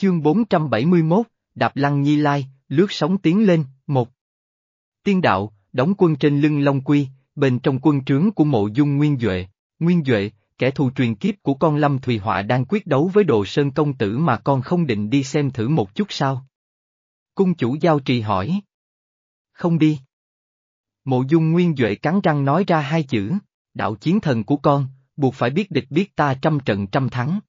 Chương 471, Đạp Lăng Nhi Lai, lướt sóng tiến lên, một. Tiên đạo, đóng quân trên lưng Long Quy, bên trong quân trướng của mộ dung Nguyên Duệ. Nguyên Duệ, kẻ thù truyền kiếp của con Lâm Thùy Họa đang quyết đấu với đồ sơn công tử mà con không định đi xem thử một chút sao? Cung chủ giao trì hỏi. Không đi. Mộ dung Nguyên Duệ cắn răng nói ra hai chữ, đạo chiến thần của con, buộc phải biết địch biết ta trăm trận trăm thắng.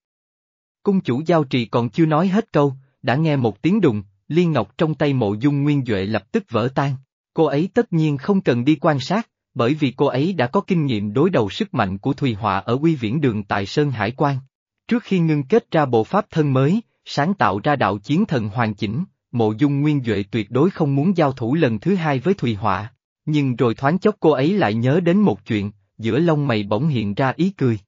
Cung chủ giao trì còn chưa nói hết câu, đã nghe một tiếng đùng, liên ngọc trong tay mộ dung Nguyên Duệ lập tức vỡ tan. Cô ấy tất nhiên không cần đi quan sát, bởi vì cô ấy đã có kinh nghiệm đối đầu sức mạnh của Thùy Họa ở quy viễn đường tại Sơn Hải Quan. Trước khi ngưng kết ra bộ pháp thân mới, sáng tạo ra đạo chiến thần hoàn chỉnh, mộ dung nguyên Duệ tuyệt đối không muốn giao thủ lần thứ hai với Thùy Họa. Nhưng rồi thoáng chốc cô ấy lại nhớ đến một chuyện, giữa lông mày bỗng hiện ra ý cười.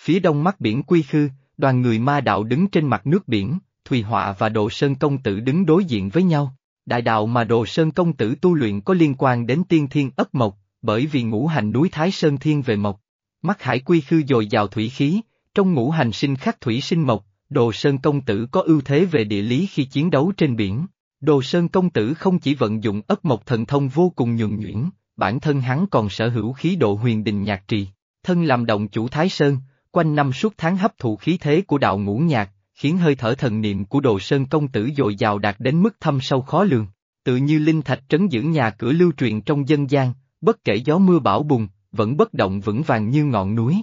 Phía đông mắt biển Quy Khư, đoàn người ma đạo đứng trên mặt nước biển, Thùy Họa và Đồ Sơn Công Tử đứng đối diện với nhau. Đại đạo mà Đồ Sơn Công Tử tu luyện có liên quan đến tiên thiên ất mộc, bởi vì ngũ hành núi Thái Sơn Thiên về mộc. Mắt hải quy khư dồi dào thủy khí, trong ngũ hành sinh khắc thủy sinh mộc, Đồ Sơn Công Tử có ưu thế về địa lý khi chiến đấu trên biển. Đồ Sơn Công Tử không chỉ vận dụng ất mộc thần thông vô cùng nhuần nhuyễn, bản thân hắn còn sở hữu khí độ huyền đình nhạc trì, thân làm động chủ Thái Sơn, quanh năm suốt tháng hấp thụ khí thế của đạo ngũ nhạc, khiến hơi thở thần niệm của Đồ Sơn Công Tử dồi dào đạt đến mức thâm sâu khó lường, tự như linh thạch trấn giữ nhà cửa lưu truyền trong dân gian, bất kể gió mưa bão bùng, vẫn bất động vững vàng như ngọn núi.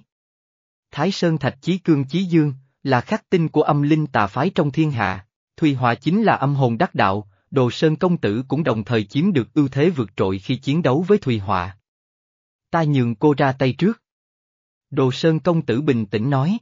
Thái Sơn Thạch Chí Cương Chí Dương, là khắc tinh của âm linh tà phái trong thiên hạ, Thùy Hòa chính là âm hồn đắc đạo, Đồ Sơn Công Tử cũng đồng thời chiếm được ưu thế vượt trội khi chiến đấu với Thùy Hòa. Ta nhường cô ra tay trước. Đồ Sơn Công Tử bình tĩnh nói.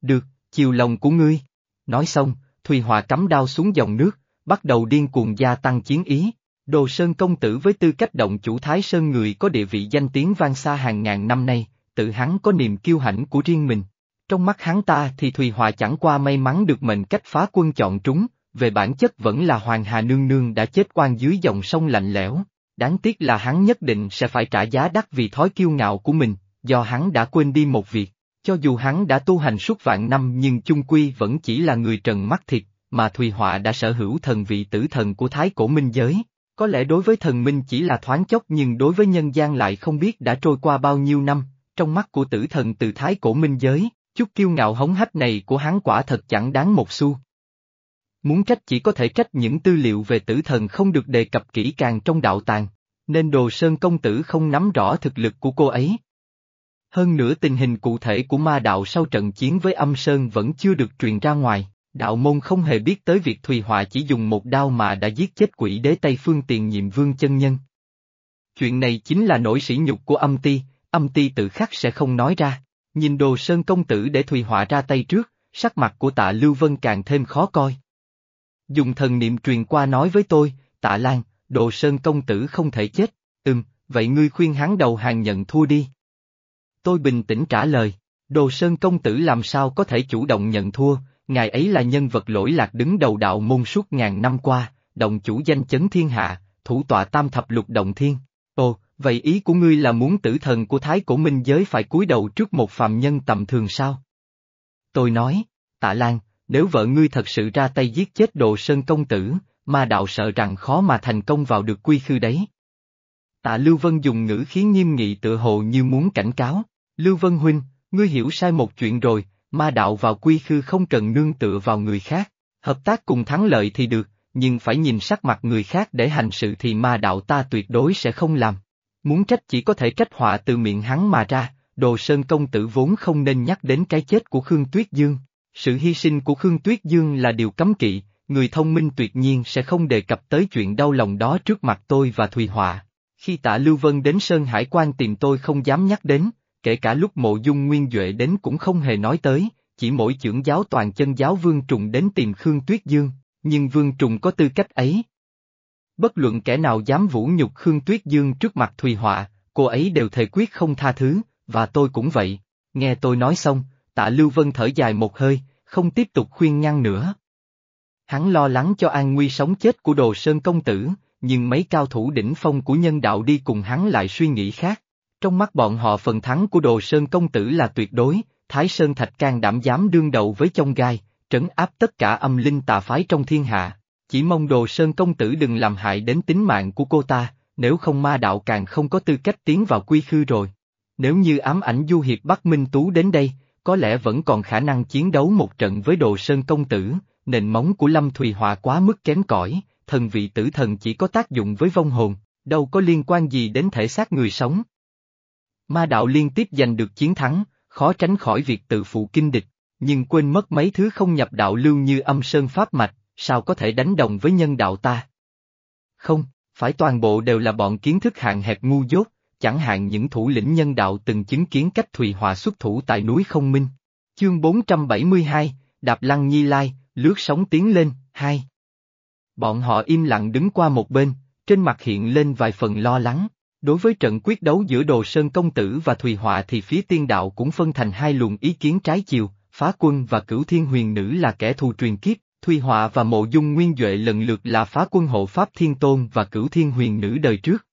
Được, chiều lòng của ngươi. Nói xong, Thùy Hòa cắm đao xuống dòng nước, bắt đầu điên cuồng gia tăng chiến ý. Đồ Sơn công tử với tư cách động chủ Thái Sơn người có địa vị danh tiếng vang xa hàng ngàn năm nay, tự hắn có niềm kiêu hãnh của riêng mình. Trong mắt hắn ta thì Thùy Hòa chẳng qua may mắn được mệnh cách phá quân chọn trúng, về bản chất vẫn là Hoàng Hà Nương Nương đã chết quan dưới dòng sông lạnh lẽo. Đáng tiếc là hắn nhất định sẽ phải trả giá đắt vì thói kiêu ngạo của mình, do hắn đã quên đi một việc. Cho dù hắn đã tu hành suốt vạn năm nhưng chung quy vẫn chỉ là người trần mắt thịt, mà Thùy Họa đã sở hữu thần vị tử thần của Thái Cổ Minh Giới. Có lẽ đối với thần minh chỉ là thoáng chốc nhưng đối với nhân gian lại không biết đã trôi qua bao nhiêu năm, trong mắt của tử thần từ Thái Cổ Minh Giới, chút kiêu ngạo hống hách này của hắn quả thật chẳng đáng một xu. Muốn trách chỉ có thể trách những tư liệu về tử thần không được đề cập kỹ càng trong đạo tàng, nên đồ sơn công tử không nắm rõ thực lực của cô ấy, hơn nữa tình hình cụ thể của ma đạo sau trận chiến với âm sơn vẫn chưa được truyền ra ngoài, đạo môn không hề biết tới việc Thùy Họa chỉ dùng một đao mà đã giết chết quỷ đế Tây Phương tiền nhiệm vương chân nhân. Chuyện này chính là nỗi sỉ nhục của âm ti, âm ti tự khắc sẽ không nói ra, nhìn đồ sơn công tử để Thùy Họa ra tay trước, sắc mặt của tạ Lưu Vân càng thêm khó coi. Dùng thần niệm truyền qua nói với tôi, tạ Lan, đồ sơn công tử không thể chết, ừm, vậy ngươi khuyên hắn đầu hàng nhận thua đi. Tôi bình tĩnh trả lời, Đồ Sơn công tử làm sao có thể chủ động nhận thua, ngài ấy là nhân vật lỗi lạc đứng đầu đạo môn suốt ngàn năm qua, động chủ danh chấn thiên hạ, thủ tọa tam thập lục động thiên. Ồ, vậy ý của ngươi là muốn tử thần của Thái Cổ Minh giới phải cúi đầu trước một phàm nhân tầm thường sao? Tôi nói, tạ Lan, nếu vợ ngươi thật sự ra tay giết chết Đồ Sơn công tử, ma đạo sợ rằng khó mà thành công vào được quy khư đấy. Tạ Lưu Vân dùng ngữ khí nghiêm nghị tự hồ như muốn cảnh cáo. Lưu Vân Huynh, ngươi hiểu sai một chuyện rồi, ma đạo vào quy khư không cần nương tựa vào người khác, hợp tác cùng thắng lợi thì được, nhưng phải nhìn sắc mặt người khác để hành sự thì ma đạo ta tuyệt đối sẽ không làm. Muốn trách chỉ có thể trách họa từ miệng hắn mà ra, đồ sơn công tử vốn không nên nhắc đến cái chết của Khương Tuyết Dương. Sự hy sinh của Khương Tuyết Dương là điều cấm kỵ, người thông minh tuyệt nhiên sẽ không đề cập tới chuyện đau lòng đó trước mặt tôi và Thùy Họa. Khi tạ Lưu Vân đến Sơn Hải quan tìm tôi không dám nhắc đến, kể cả lúc mộ dung nguyên Duệ đến cũng không hề nói tới, chỉ mỗi trưởng giáo toàn chân giáo Vương Trùng đến tìm Khương Tuyết Dương, nhưng Vương Trùng có tư cách ấy. Bất luận kẻ nào dám vũ nhục Khương Tuyết Dương trước mặt Thùy Họa, cô ấy đều thề quyết không tha thứ, và tôi cũng vậy. Nghe tôi nói xong, tạ Lưu Vân thở dài một hơi, không tiếp tục khuyên ngăn nữa. Hắn lo lắng cho an nguy sống chết của Đồ Sơn Công Tử, nhưng mấy cao thủ đỉnh phong của nhân đạo đi cùng hắn lại suy nghĩ khác. Trong mắt bọn họ phần thắng của Đồ Sơn Công Tử là tuyệt đối, Thái Sơn Thạch can đảm dám đương đầu với chông gai, trấn áp tất cả âm linh tà phái trong thiên hạ. Chỉ mong đồ sơn công tử đừng làm hại đến tính mạng của cô ta, nếu không ma đạo càng không có tư cách tiến vào quy khư rồi. Nếu như ám ảnh du hiệp Bắc Minh Tú đến đây, có lẽ vẫn còn khả năng chiến đấu một trận với đồ sơn công tử, nền móng của Lâm Thùy Hòa quá mức kém cỏi, thần vị tử thần chỉ có tác dụng với vong hồn, đâu có liên quan gì đến thể xác người sống. Ma đạo liên tiếp giành được chiến thắng, khó tránh khỏi việc tự phụ kinh địch, nhưng quên mất mấy thứ không nhập đạo lưu như âm sơn pháp mạch, sao có thể đánh đồng với nhân đạo ta? Không, phải toàn bộ đều là bọn kiến thức hạn hẹp ngu dốt, chẳng hạn những thủ lĩnh nhân đạo từng chứng kiến cách Thùy Hòa xuất thủ tại núi Không Minh. Chương 472, Đạp Lăng Nhi Lai, lướt sóng tiến lên, hai. Bọn họ im lặng đứng qua một bên, trên mặt hiện lên vài phần lo lắng. Đối với trận quyết đấu giữa Đồ Sơn Công Tử và Thùy Họa thì phía tiên đạo cũng phân thành hai luồng ý kiến trái chiều, phá quân và cửu thiên huyền nữ là kẻ thù truyền kiếp, Thùy Họa và Mộ Dung Nguyên Duệ lần lượt là phá quân hộ Pháp Thiên Tôn và cửu thiên huyền nữ đời trước.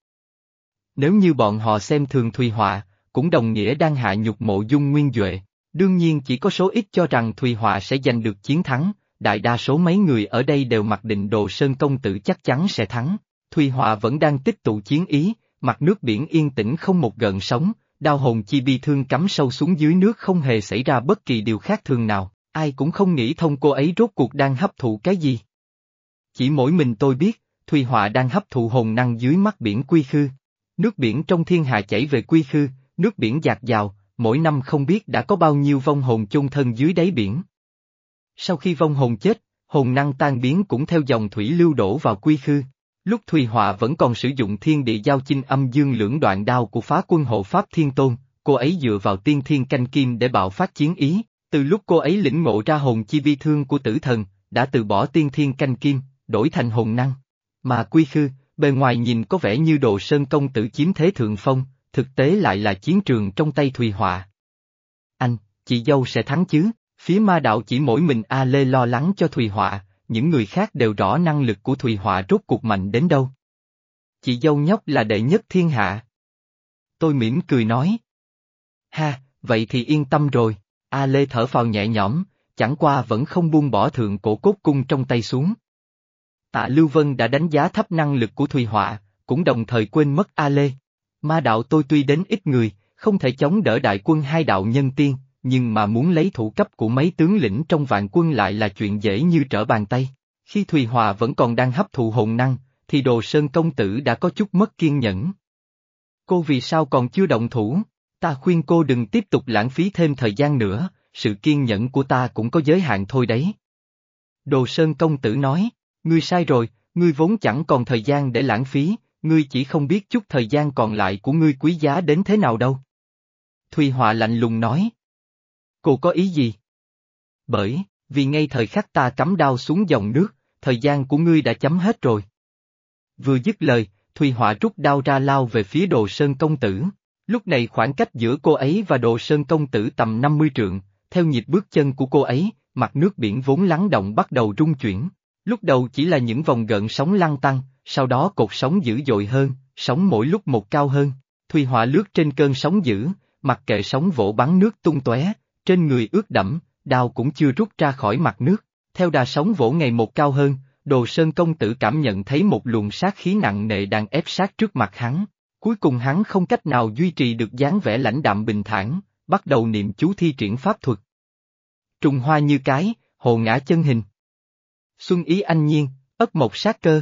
Nếu như bọn họ xem thường Thùy Họa, cũng đồng nghĩa đang hạ nhục Mộ Dung Nguyên Duệ, đương nhiên chỉ có số ít cho rằng Thùy Họa sẽ giành được chiến thắng, đại đa số mấy người ở đây đều mặc định Đồ Sơn Công Tử chắc chắn sẽ thắng. Thùy Họa vẫn đang tích tụ chiến ý, mặt nước biển yên tĩnh không một gợn sóng, đao hồn chi bi thương cắm sâu xuống dưới nước không hề xảy ra bất kỳ điều khác thường nào, ai cũng không nghĩ thông cô ấy rốt cuộc đang hấp thụ cái gì. Chỉ mỗi mình tôi biết, Thùy Họa đang hấp thụ hồn năng dưới mắt biển quy khư. Nước biển trong thiên hà chảy về quy khư, nước biển dạt dào, mỗi năm không biết đã có bao nhiêu vong hồn chung thân dưới đáy biển. Sau khi vong hồn chết, hồn năng tan biến cũng theo dòng thủy lưu đổ vào quy khư. Lúc Thùy Họa vẫn còn sử dụng thiên địa giao chinh âm dương lưỡng đoạn đao của phá quân hộ Pháp Thiên Tôn, cô ấy dựa vào tiên thiên canh kim để bạo phát chiến ý, từ lúc cô ấy lĩnh ngộ ra hồn chi vi thương của tử thần, đã từ bỏ tiên thiên canh kim, đổi thành hồn năng. Mà quy khư, bề ngoài nhìn có vẻ như đồ sơn công tử chiếm thế thượng phong, thực tế lại là chiến trường trong tay Thùy Họa. Anh, chị dâu sẽ thắng chứ, phía ma đạo chỉ mỗi mình A Lê lo lắng cho Thùy Họa, những người khác đều rõ năng lực của Thùy Họa rốt cuộc mạnh đến đâu. Chị dâu nhóc là đệ nhất thiên hạ. Tôi mỉm cười nói. Ha, vậy thì yên tâm rồi, A Lê thở phào nhẹ nhõm, chẳng qua vẫn không buông bỏ thượng cổ cốt cung trong tay xuống. Tạ Lưu Vân đã đánh giá thấp năng lực của Thùy Họa, cũng đồng thời quên mất A Lê. Ma đạo tôi tuy đến ít người, không thể chống đỡ đại quân hai đạo nhân tiên, nhưng mà muốn lấy thủ cấp của mấy tướng lĩnh trong vạn quân lại là chuyện dễ như trở bàn tay. Khi Thùy Hòa vẫn còn đang hấp thụ hồn năng, thì Đồ Sơn công tử đã có chút mất kiên nhẫn. Cô vì sao còn chưa động thủ? Ta khuyên cô đừng tiếp tục lãng phí thêm thời gian nữa, sự kiên nhẫn của ta cũng có giới hạn thôi đấy. Đồ Sơn công tử nói, ngươi sai rồi, ngươi vốn chẳng còn thời gian để lãng phí, ngươi chỉ không biết chút thời gian còn lại của ngươi quý giá đến thế nào đâu. Thùy Hòa lạnh lùng nói. Cô có ý gì? Bởi, vì ngay thời khắc ta cắm đao xuống dòng nước, thời gian của ngươi đã chấm hết rồi. Vừa dứt lời, Thùy Họa rút đao ra lao về phía đồ sơn công tử. Lúc này khoảng cách giữa cô ấy và đồ sơn công tử tầm 50 trượng, theo nhịp bước chân của cô ấy, mặt nước biển vốn lắng động bắt đầu rung chuyển. Lúc đầu chỉ là những vòng gợn sóng lăn tăng, sau đó cột sóng dữ dội hơn, sóng mỗi lúc một cao hơn. Thùy Họa lướt trên cơn sóng dữ, mặc kệ sóng vỗ bắn nước tung tóe, trên người ướt đẫm, đao cũng chưa rút ra khỏi mặt nước, theo đà sóng vỗ ngày một cao hơn, đồ sơn công tử cảm nhận thấy một luồng sát khí nặng nề đang ép sát trước mặt hắn. Cuối cùng hắn không cách nào duy trì được dáng vẻ lãnh đạm bình thản, bắt đầu niệm chú thi triển pháp thuật. Trùng hoa như cái, hồ ngã chân hình. Xuân ý anh nhiên, ất mộc sát cơ.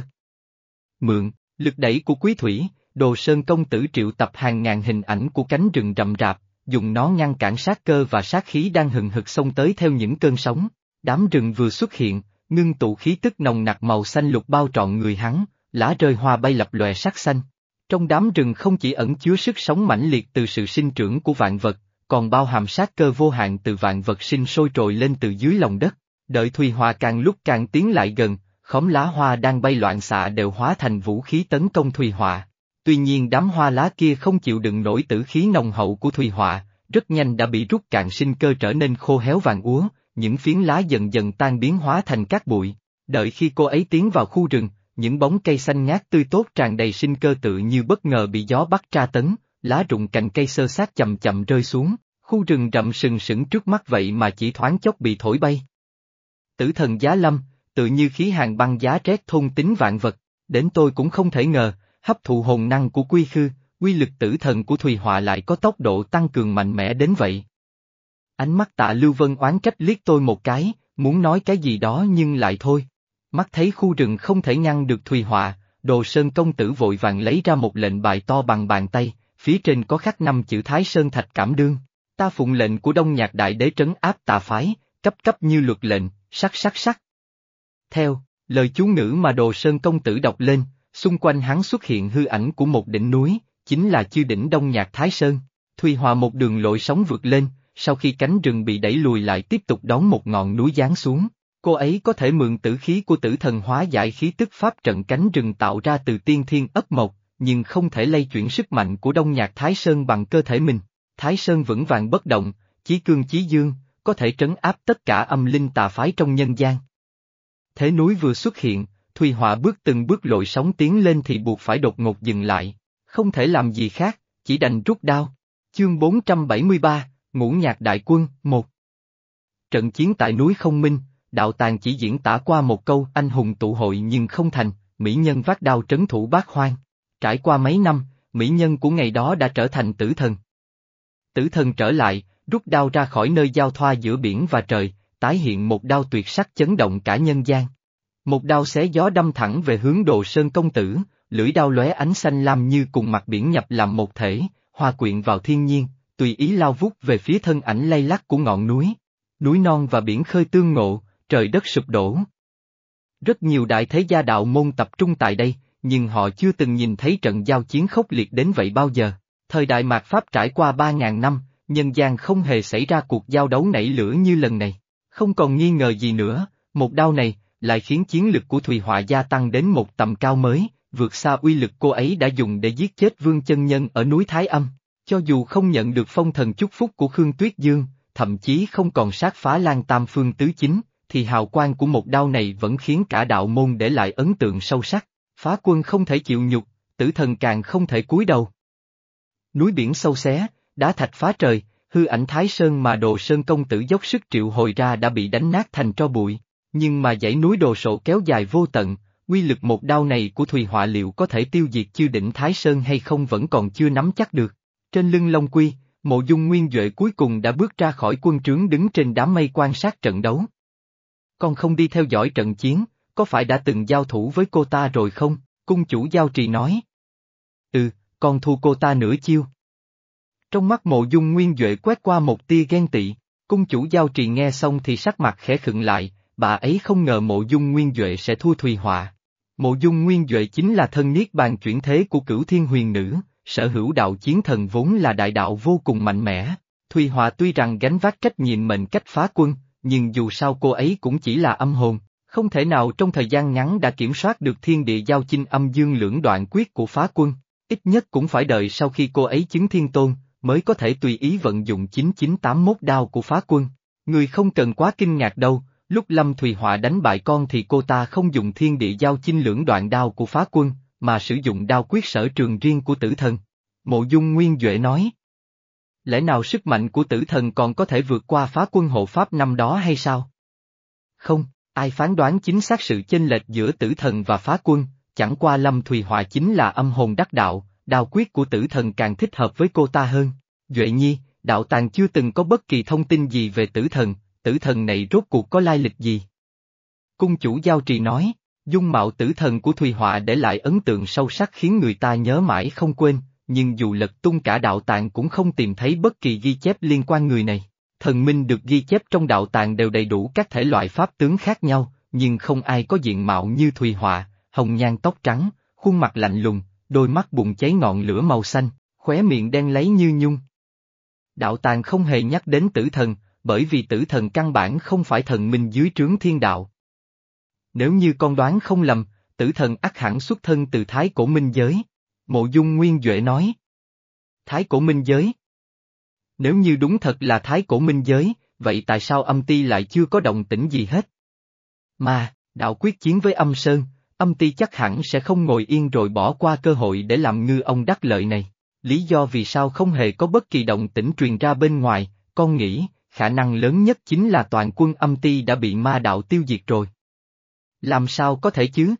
Mượn, lực đẩy của quý thủy, đồ sơn công tử triệu tập hàng ngàn hình ảnh của cánh rừng rậm rạp, dùng nó ngăn cản sát cơ và sát khí đang hừng hực xông tới theo những cơn sóng. Đám rừng vừa xuất hiện, ngưng tụ khí tức nồng nặc màu xanh lục bao trọn người hắn, lá rơi hoa bay lập lòe sắc xanh. Trong đám rừng không chỉ ẩn chứa sức sống mãnh liệt từ sự sinh trưởng của vạn vật, còn bao hàm sát cơ vô hạn từ vạn vật sinh sôi trồi lên từ dưới lòng đất. Đợi Thùy Hòa càng lúc càng tiến lại gần, khóm lá hoa đang bay loạn xạ đều hóa thành vũ khí tấn công Thùy Hòa. Tuy nhiên đám hoa lá kia không chịu đựng nổi tử khí nồng hậu của Thùy Họa, rất nhanh đã bị rút cạn sinh cơ trở nên khô héo vàng úa, những phiến lá dần dần tan biến hóa thành cát bụi. Đợi khi cô ấy tiến vào khu rừng, những bóng cây xanh ngát tươi tốt tràn đầy sinh cơ tự như bất ngờ bị gió bắt tra tấn, lá rụng cành cây sơ sát chậm chậm rơi xuống, khu rừng rậm sừng sững trước mắt vậy mà chỉ thoáng chốc bị thổi bay. tử thần giá lâm, tự như khí hàng băng giá rét thôn tính vạn vật, đến tôi cũng không thể ngờ, hấp thụ hồn năng của quy khư, quy lực tử thần của Thùy Họa lại có tốc độ tăng cường mạnh mẽ đến vậy. Ánh mắt tạ Lưu Vân oán trách liếc tôi một cái, muốn nói cái gì đó nhưng lại thôi. Mắt thấy khu rừng không thể ngăn được Thùy Họa, Đồ Sơn công tử vội vàng lấy ra một lệnh bài to bằng bàn tay, phía trên có khắc năm chữ Thái Sơn Thạch Cảm Đương. Ta phụng lệnh của Đông Nhạc Đại Đế trấn áp tà phái, cấp cấp như luật lệnh, sắc sắc sắc. Theo, lời chú ngữ mà Đồ Sơn công tử đọc lên, xung quanh hắn xuất hiện hư ảnh của một đỉnh núi, chính là chư đỉnh Đông Nhạc Thái Sơn. Thùy Hòa một đường lội sóng vượt lên, sau khi cánh rừng bị đẩy lùi lại tiếp tục đón một ngọn núi giáng xuống. Cô ấy có thể mượn tử khí của tử thần hóa giải khí tức pháp trận cánh rừng tạo ra từ tiên thiên ấp mộc, nhưng không thể lây chuyển sức mạnh của Đông Nhạc Thái Sơn bằng cơ thể mình. Thái Sơn vững vàng bất động, chí cương chí dương, có thể trấn áp tất cả âm linh tà phái trong nhân gian. Thế núi vừa xuất hiện, Thùy Họa bước từng bước lội sóng tiến lên thì buộc phải đột ngột dừng lại, không thể làm gì khác, chỉ đành rút đao. Chương 473, Ngũ Nhạc Đại Quân, 1 Trận chiến tại núi Không Minh, đạo tàng chỉ diễn tả qua một câu anh hùng tụ hội nhưng không thành, mỹ nhân vác đao trấn thủ bát hoang. Trải qua mấy năm, mỹ nhân của ngày đó đã trở thành tử thần. Tử thần trở lại, rút đao ra khỏi nơi giao thoa giữa biển và trời, tái hiện một đao tuyệt sắc chấn động cả nhân gian. Một đao xé gió đâm thẳng về hướng đồ sơn công tử, lưỡi đao lóe ánh xanh lam như cùng mặt biển nhập làm một thể, hòa quyện vào thiên nhiên, tùy ý lao vút về phía thân ảnh lay lắc của ngọn núi. Núi non và biển khơi tương ngộ, trời đất sụp đổ. Rất nhiều đại thế gia đạo môn tập trung tại đây, nhưng họ chưa từng nhìn thấy trận giao chiến khốc liệt đến vậy bao giờ. Thời đại mạt Pháp trải qua 3.000 năm, nhân gian không hề xảy ra cuộc giao đấu nảy lửa như lần này. Không còn nghi ngờ gì nữa, một đao này, lại khiến chiến lực của Thùy Họa gia tăng đến một tầm cao mới, vượt xa uy lực cô ấy đã dùng để giết chết vương chân nhân ở núi Thái Âm. Cho dù không nhận được phong thần chúc phúc của Khương Tuyết Dương, thậm chí không còn sát phá lan tam phương tứ chính, thì hào quang của một đao này vẫn khiến cả đạo môn để lại ấn tượng sâu sắc. Phá quân không thể chịu nhục, tử thần càng không thể cúi đầu. Núi biển sâu xé, đá thạch phá trời, hư ảnh Thái Sơn mà đồ sơn công tử dốc sức triệu hồi ra đã bị đánh nát thành tro bụi, nhưng mà dãy núi đồ sộ kéo dài vô tận, quy lực một đao này của Thùy Họa liệu có thể tiêu diệt chư đỉnh Thái Sơn hay không vẫn còn chưa nắm chắc được. Trên lưng Long Quy, mộ dung nguyên Duệ cuối cùng đã bước ra khỏi quân trướng đứng trên đám mây quan sát trận đấu. Con không đi theo dõi trận chiến, có phải đã từng giao thủ với cô ta rồi không? Cung chủ giao trì nói. Ừ, con thua cô ta nửa chiêu. Trong mắt mộ dung nguyên Duệ quét qua một tia ghen tị, cung chủ giao trì nghe xong thì sắc mặt khẽ khựng lại, bà ấy không ngờ mộ dung nguyên Duệ sẽ thua Thùy Họa. Mộ dung nguyên Duệ chính là thân niết bàn chuyển thế của cửu thiên huyền nữ, sở hữu đạo chiến thần vốn là đại đạo vô cùng mạnh mẽ. Thùy Họa tuy rằng gánh vác trách nhiệm mệnh cách phá quân, nhưng dù sao cô ấy cũng chỉ là âm hồn, không thể nào trong thời gian ngắn đã kiểm soát được thiên địa giao chinh âm dương lưỡng đoạn quyết của phá quân, ít nhất cũng phải đợi sau khi cô ấy chứng thiên tôn, mới có thể tùy ý vận dụng 9981 đao của phá quân. Người không cần quá kinh ngạc đâu, lúc Lâm Thùy Họa đánh bại con thì cô ta không dùng thiên địa giao chinh lưỡng đoạn đao của phá quân, mà sử dụng đao quyết sở trường riêng của tử thần. Mộ dung Nguyên Duệ nói. Lẽ nào sức mạnh của tử thần còn có thể vượt qua phá quân hộ pháp năm đó hay sao? Không, ai phán đoán chính xác sự chênh lệch giữa tử thần và phá quân, chẳng qua Lâm Thùy Họa chính là âm hồn đắc đạo, đao quyết của tử thần càng thích hợp với cô ta hơn. Duệ Nhi, đạo tàng chưa từng có bất kỳ thông tin gì về tử thần, tử thần này rốt cuộc có lai lịch gì? Cung chủ giao trì nói, dung mạo tử thần của Thùy Họa để lại ấn tượng sâu sắc khiến người ta nhớ mãi không quên, nhưng dù lật tung cả đạo tàng cũng không tìm thấy bất kỳ ghi chép liên quan người này. Thần minh được ghi chép trong đạo tàng đều đầy đủ các thể loại pháp tướng khác nhau, nhưng không ai có diện mạo như Thùy Họa, hồng nhan tóc trắng, khuôn mặt lạnh lùng, đôi mắt bùng cháy ngọn lửa màu xanh, khóe miệng đen lấy như nhung. Đạo tàng không hề nhắc đến tử thần, bởi vì tử thần căn bản không phải thần minh dưới trướng thiên đạo. Nếu như con đoán không lầm, tử thần ắt hẳn xuất thân từ thái cổ minh giới. Mộ dung nguyên Duệ nói. Thái cổ minh giới? Nếu như đúng thật là thái cổ minh giới, vậy tại sao âm ti lại chưa có động tĩnh gì hết? Mà, đạo quyết chiến với âm sơn, âm ti chắc hẳn sẽ không ngồi yên rồi bỏ qua cơ hội để làm ngư ông đắc lợi này. Lý do vì sao không hề có bất kỳ động tĩnh truyền ra bên ngoài, con nghĩ, khả năng lớn nhất chính là toàn quân âm ti đã bị ma đạo tiêu diệt rồi. Làm sao có thể chứ?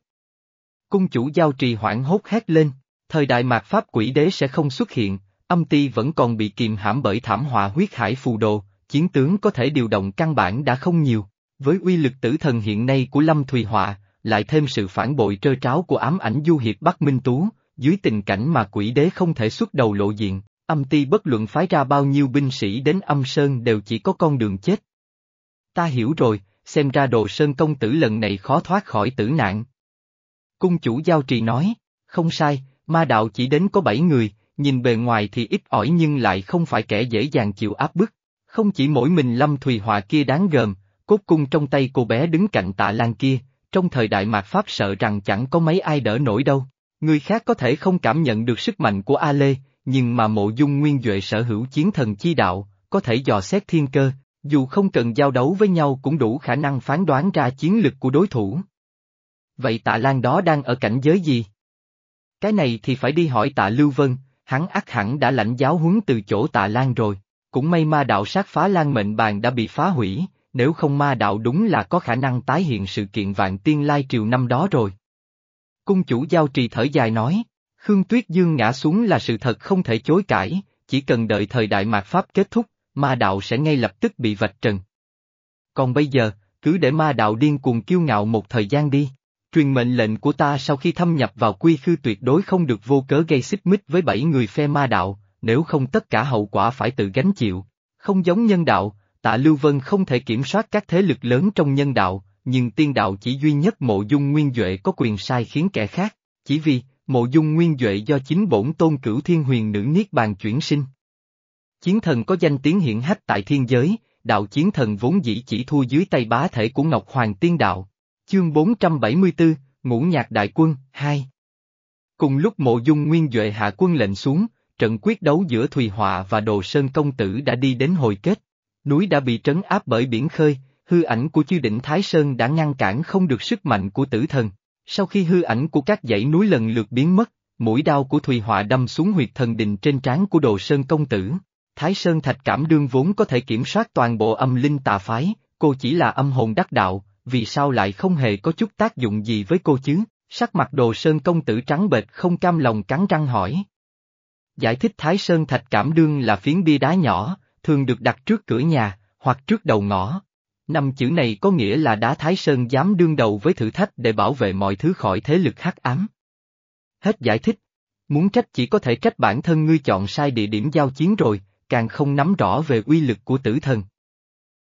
Cung chủ giao trì hoảng hốt hét lên, thời đại mạt pháp quỷ đế sẽ không xuất hiện, âm ti vẫn còn bị kìm hãm bởi thảm họa huyết hải phù đồ, chiến tướng có thể điều động căn bản đã không nhiều. Với uy lực tử thần hiện nay của Lâm Thùy Họa, lại thêm sự phản bội trơ tráo của ám ảnh du hiệp Bắc Minh Tú, dưới tình cảnh mà quỷ đế không thể xuất đầu lộ diện, âm ti bất luận phái ra bao nhiêu binh sĩ đến âm sơn đều chỉ có con đường chết. Ta hiểu rồi, xem ra đồ sơn công tử lần này khó thoát khỏi tử nạn. Cung chủ giao trì nói, không sai, ma đạo chỉ đến có bảy người, nhìn bề ngoài thì ít ỏi nhưng lại không phải kẻ dễ dàng chịu áp bức. Không chỉ mỗi mình Lâm Thùy Họa kia đáng gờm, cốt cung trong tay cô bé đứng cạnh tạ lan kia, trong thời đại mạt Pháp sợ rằng chẳng có mấy ai đỡ nổi đâu. Người khác có thể không cảm nhận được sức mạnh của A Lê, nhưng mà mộ dung nguyên Duệ sở hữu chiến thần chi đạo, có thể dò xét thiên cơ, dù không cần giao đấu với nhau cũng đủ khả năng phán đoán ra chiến lực của đối thủ. Vậy tạ Lan đó đang ở cảnh giới gì? Cái này thì phải đi hỏi tạ Lưu Vân, hắn ắt hẳn đã lãnh giáo huấn từ chỗ tạ Lan rồi. Cũng may ma đạo sát phá lan mệnh bàn đã bị phá hủy, nếu không ma đạo đúng là có khả năng tái hiện sự kiện vạn tiên lai triều năm đó rồi. Cung chủ giao trì thở dài nói, Khương Tuyết Dương ngã xuống là sự thật không thể chối cãi, chỉ cần đợi thời đại mạt Pháp kết thúc, ma đạo sẽ ngay lập tức bị vạch trần. Còn bây giờ, cứ để ma đạo điên cuồng kiêu ngạo một thời gian đi. Truyền mệnh lệnh của ta sau khi thâm nhập vào quy khư tuyệt đối không được vô cớ gây xích mích với bảy người phe ma đạo, nếu không tất cả hậu quả phải tự gánh chịu. Không giống nhân đạo, tạ Lưu Vân không thể kiểm soát các thế lực lớn trong nhân đạo, nhưng tiên đạo chỉ duy nhất mộ dung nguyên Duệ có quyền sai khiến kẻ khác, chỉ vì, mộ dung nguyên Duệ do chính bổn tôn cửu thiên huyền nữ Niết Bàn chuyển sinh. Chiến thần có danh tiếng hiển hách tại thiên giới, đạo chiến thần vốn dĩ chỉ thua dưới tay bá thể của Ngọc Hoàng Tiên Đạo. Chương 474, Ngũ Nhạc Đại Quân, 2 Cùng lúc mộ dung nguyên Duệ hạ quân lệnh xuống, trận quyết đấu giữa Thùy Họa và Đồ Sơn Công Tử đã đi đến hồi kết. Núi đã bị trấn áp bởi biển khơi, hư ảnh của chư đỉnh Thái Sơn đã ngăn cản không được sức mạnh của tử thần. Sau khi hư ảnh của các dãy núi lần lượt biến mất, mũi đao của Thùy Họa đâm xuống huyệt thần đình trên trán của Đồ Sơn Công Tử. Thái Sơn Thạch Cảm Đương vốn có thể kiểm soát toàn bộ âm linh tà phái, cô chỉ là âm hồn đắc đạo, vì sao lại không hề có chút tác dụng gì với cô chứ? Sắc mặt Đồ Sơn Công Tử trắng bệch không cam lòng cắn răng hỏi. Giải thích Thái Sơn Thạch Cảm Đương là phiến bia đá nhỏ, thường được đặt trước cửa nhà, hoặc trước đầu ngõ. Năm chữ này có nghĩa là đá Thái Sơn dám đương đầu với thử thách để bảo vệ mọi thứ khỏi thế lực hắc ám. Hết giải thích. Muốn trách chỉ có thể trách bản thân ngươi chọn sai địa điểm giao chiến rồi, càng không nắm rõ về uy lực của tử thần.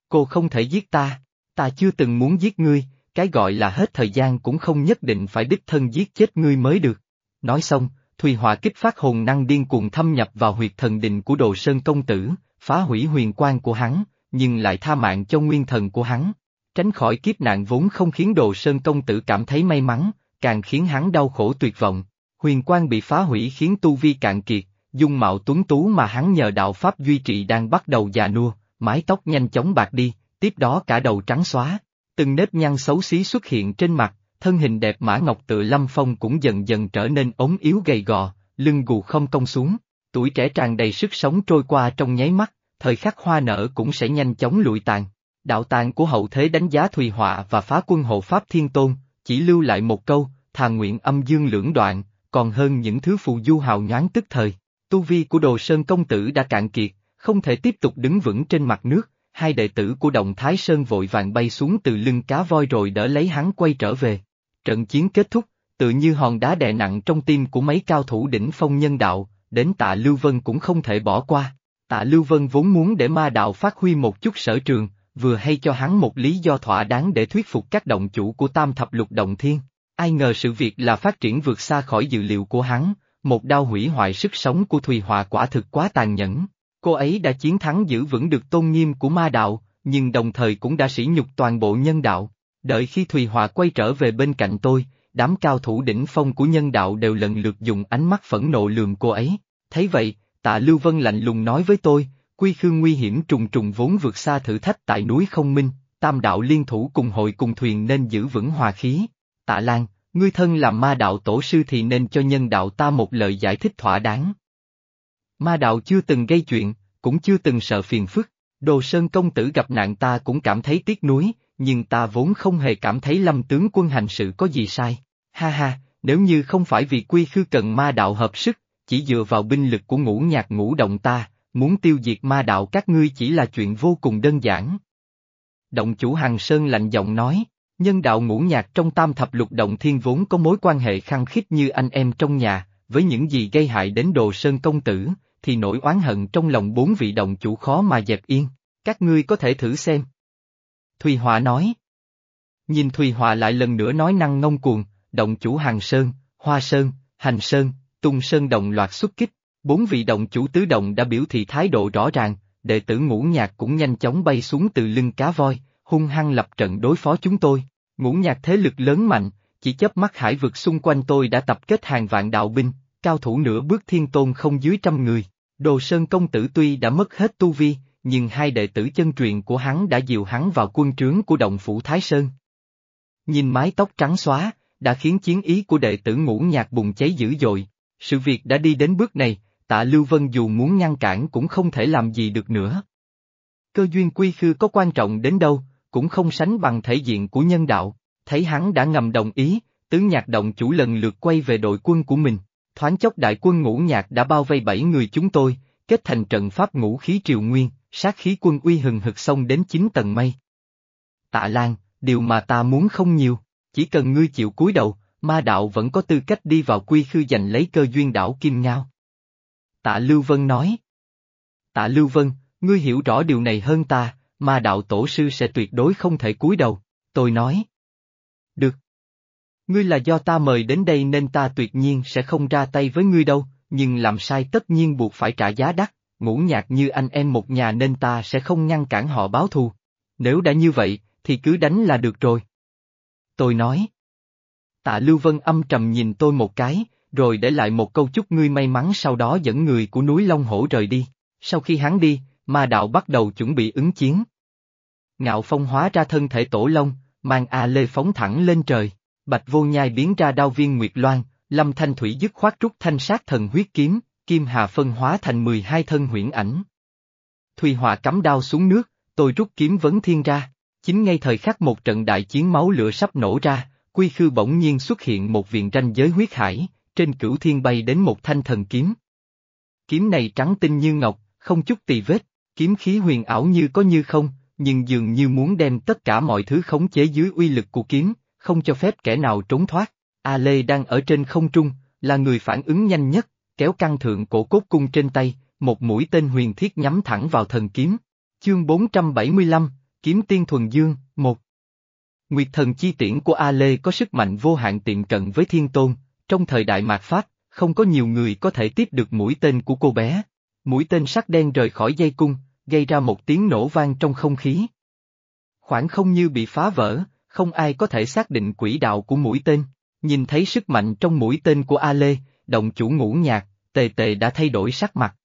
Cô không thể giết ta, ta chưa từng muốn giết ngươi, cái gọi là hết thời gian cũng không nhất định phải đích thân giết chết ngươi mới được. Nói xong, Thùy Họa kích phát hồn năng điên cuồng thâm nhập vào huyệt thần đình của Đồ Sơn Công Tử, phá hủy huyền quan của hắn, nhưng lại tha mạng cho nguyên thần của hắn. Tránh khỏi kiếp nạn vốn không khiến Đồ Sơn Công Tử cảm thấy may mắn, càng khiến hắn đau khổ tuyệt vọng. Huyền quan bị phá hủy khiến tu vi cạn kiệt, dung mạo tuấn tú mà hắn nhờ đạo Pháp duy trì đang bắt đầu già nua, mái tóc nhanh chóng bạc đi, tiếp đó cả đầu trắng xóa. Từng nếp nhăn xấu xí xuất hiện trên mặt, thân hình đẹp mã ngọc tự lâm phong cũng dần dần trở nên ống yếu gầy gò, lưng gù không cong xuống, tuổi trẻ tràn đầy sức sống trôi qua trong nháy mắt, thời khắc hoa nở cũng sẽ nhanh chóng lụi tàn. Đạo tàng của hậu thế đánh giá Thùy Họa và phá quân hộ Pháp Thiên Tôn, chỉ lưu lại một câu, thà nguyện âm dương lưỡng đoạn, còn hơn những thứ phù du hào nhoáng tức thời. Tu vi của Đồ Sơn Công Tử đã cạn kiệt, không thể tiếp tục đứng vững trên mặt nước, hai đệ tử của Động Thái Sơn vội vàng bay xuống từ lưng cá voi rồi đỡ lấy hắn quay trở về. Trận chiến kết thúc, tự như hòn đá đè nặng trong tim của mấy cao thủ đỉnh phong nhân đạo, đến tạ Lưu Vân cũng không thể bỏ qua. Tạ Lưu Vân vốn muốn để ma đạo phát huy một chút sở trường, vừa hay cho hắn một lý do thỏa đáng để thuyết phục các động chủ của tam thập lục động thiên. Ai ngờ sự việc là phát triển vượt xa khỏi dự liệu của hắn, một đao hủy hoại sức sống của Thùy Hòa quả thực quá tàn nhẫn. Cô ấy đã chiến thắng giữ vững được tôn nghiêm của ma đạo, nhưng đồng thời cũng đã sỉ nhục toàn bộ nhân đạo. Đợi khi Thùy Hòa quay trở về bên cạnh tôi, đám cao thủ đỉnh phong của nhân đạo đều lần lượt dùng ánh mắt phẫn nộ lườm cô ấy. Thấy vậy, tạ Lưu Vân lạnh lùng nói với tôi, quy khương nguy hiểm trùng trùng vốn vượt xa thử thách tại núi không minh, tam đạo liên thủ cùng hội cùng thuyền nên giữ vững hòa khí. Tạ Lan, ngươi thân làm ma đạo tổ sư thì nên cho nhân đạo ta một lời giải thích thỏa đáng. Ma đạo chưa từng gây chuyện, cũng chưa từng sợ phiền phức, Đồ Sơn công tử gặp nạn ta cũng cảm thấy tiếc nuối, nhưng ta vốn không hề cảm thấy lâm tướng quân hành sự có gì sai. Ha ha, nếu như không phải vì quy khư cần ma đạo hợp sức, chỉ dựa vào binh lực của ngũ nhạc ngũ động ta, muốn tiêu diệt ma đạo các ngươi chỉ là chuyện vô cùng đơn giản. Động chủ Hàng Sơn lạnh giọng nói, nhân đạo ngũ nhạc trong tam thập lục động thiên vốn có mối quan hệ khăng khít như anh em trong nhà, với những gì gây hại đến đồ sơn công tử, thì nỗi oán hận trong lòng bốn vị động chủ khó mà dẹp yên, các ngươi có thể thử xem. Thùy Hòa nói. Nhìn Thùy Hòa lại lần nữa nói năng ngông cuồng, động chủ Hàng Sơn, Hoa Sơn, Hành Sơn, Tung Sơn đồng loạt xuất kích, bốn vị động chủ tứ động đã biểu thị thái độ rõ ràng, đệ tử ngũ nhạc cũng nhanh chóng bay xuống từ lưng cá voi, hung hăng lập trận đối phó chúng tôi. Ngũ nhạc thế lực lớn mạnh, chỉ chấp mắt hải vực xung quanh tôi đã tập kết hàng vạn đạo binh, cao thủ nửa bước thiên tôn không dưới trăm người. Đồ Sơn công tử tuy đã mất hết tu vi, nhưng hai đệ tử chân truyền của hắn đã dìu hắn vào quân trướng của động phủ Thái Sơn. Nhìn mái tóc trắng xóa, đã khiến chiến ý của đệ tử ngũ nhạc bùng cháy dữ dội. Sự việc đã đi đến bước này, tạ Lưu Vân dù muốn ngăn cản cũng không thể làm gì được nữa. Cơ duyên quy khư có quan trọng đến đâu, cũng không sánh bằng thể diện của nhân đạo, thấy hắn đã ngầm đồng ý, tứ nhạc động chủ lần lượt quay về đội quân của mình, thoáng chốc đại quân ngũ nhạc đã bao vây bảy người chúng tôi, kết thành trận pháp ngũ khí triều nguyên, sát khí quân uy hừng hực xông đến chín tầng mây. Tạ Lan, điều mà ta muốn không nhiều, chỉ cần ngươi chịu cúi đầu, ma đạo vẫn có tư cách đi vào quy khư giành lấy cơ duyên đảo Kim Ngao. Tạ Lưu Vân nói. Tạ Lưu Vân, ngươi hiểu rõ điều này hơn ta, ma đạo tổ sư sẽ tuyệt đối không thể cúi đầu, tôi nói. Được. Ngươi là do ta mời đến đây nên ta tuyệt nhiên sẽ không ra tay với ngươi đâu, nhưng làm sai tất nhiên buộc phải trả giá đắt, ngũ nhạc như anh em một nhà nên ta sẽ không ngăn cản họ báo thù. Nếu đã như vậy, thì cứ đánh là được rồi. Tôi nói. Tạ Lưu Vân âm trầm nhìn tôi một cái, rồi để lại một câu chúc ngươi may mắn sau đó dẫn người của núi Long Hổ rời đi. Sau khi hắn đi, ma đạo bắt đầu chuẩn bị ứng chiến. Ngạo phong hóa ra thân thể tổ long, mang A Lê phóng thẳng lên trời, bạch vô nhai biến ra đao viên Nguyệt Loan, lâm thanh thủy dứt khoát rút thanh sát thần huyết kiếm, kim hà phân hóa thành 12 thân huyễn ảnh. Thùy họa cắm đao xuống nước, tôi rút kiếm vấn thiên ra, chính ngay thời khắc một trận đại chiến máu lửa sắp nổ ra, quy khư bỗng nhiên xuất hiện một viện ranh giới huyết hải, trên cửu thiên bay đến một thanh thần kiếm. Kiếm này trắng tinh như ngọc, không chút tì vết, kiếm khí huyền ảo như có như không, nhưng dường như muốn đem tất cả mọi thứ khống chế dưới uy lực của kiếm, không cho phép kẻ nào trốn thoát. A Lê đang ở trên không trung, là người phản ứng nhanh nhất, kéo căng thượng cổ cốt cung trên tay, một mũi tên huyền thiết nhắm thẳng vào thần kiếm. Chương 475, Kiếm Tiên Thuần Dương, 1 Nguyệt thần chi tiễn của A Lê có sức mạnh vô hạn tiệm cận với thiên tôn, trong thời đại mạt Pháp, không có nhiều người có thể tiếp được mũi tên của cô bé. Mũi tên sắc đen rời khỏi dây cung, gây ra một tiếng nổ vang trong không khí. Khoảng không như bị phá vỡ, không ai có thể xác định quỹ đạo của mũi tên. Nhìn thấy sức mạnh trong mũi tên của A Lê, động chủ ngũ nhạc, tề tề đã thay đổi sắc mặt.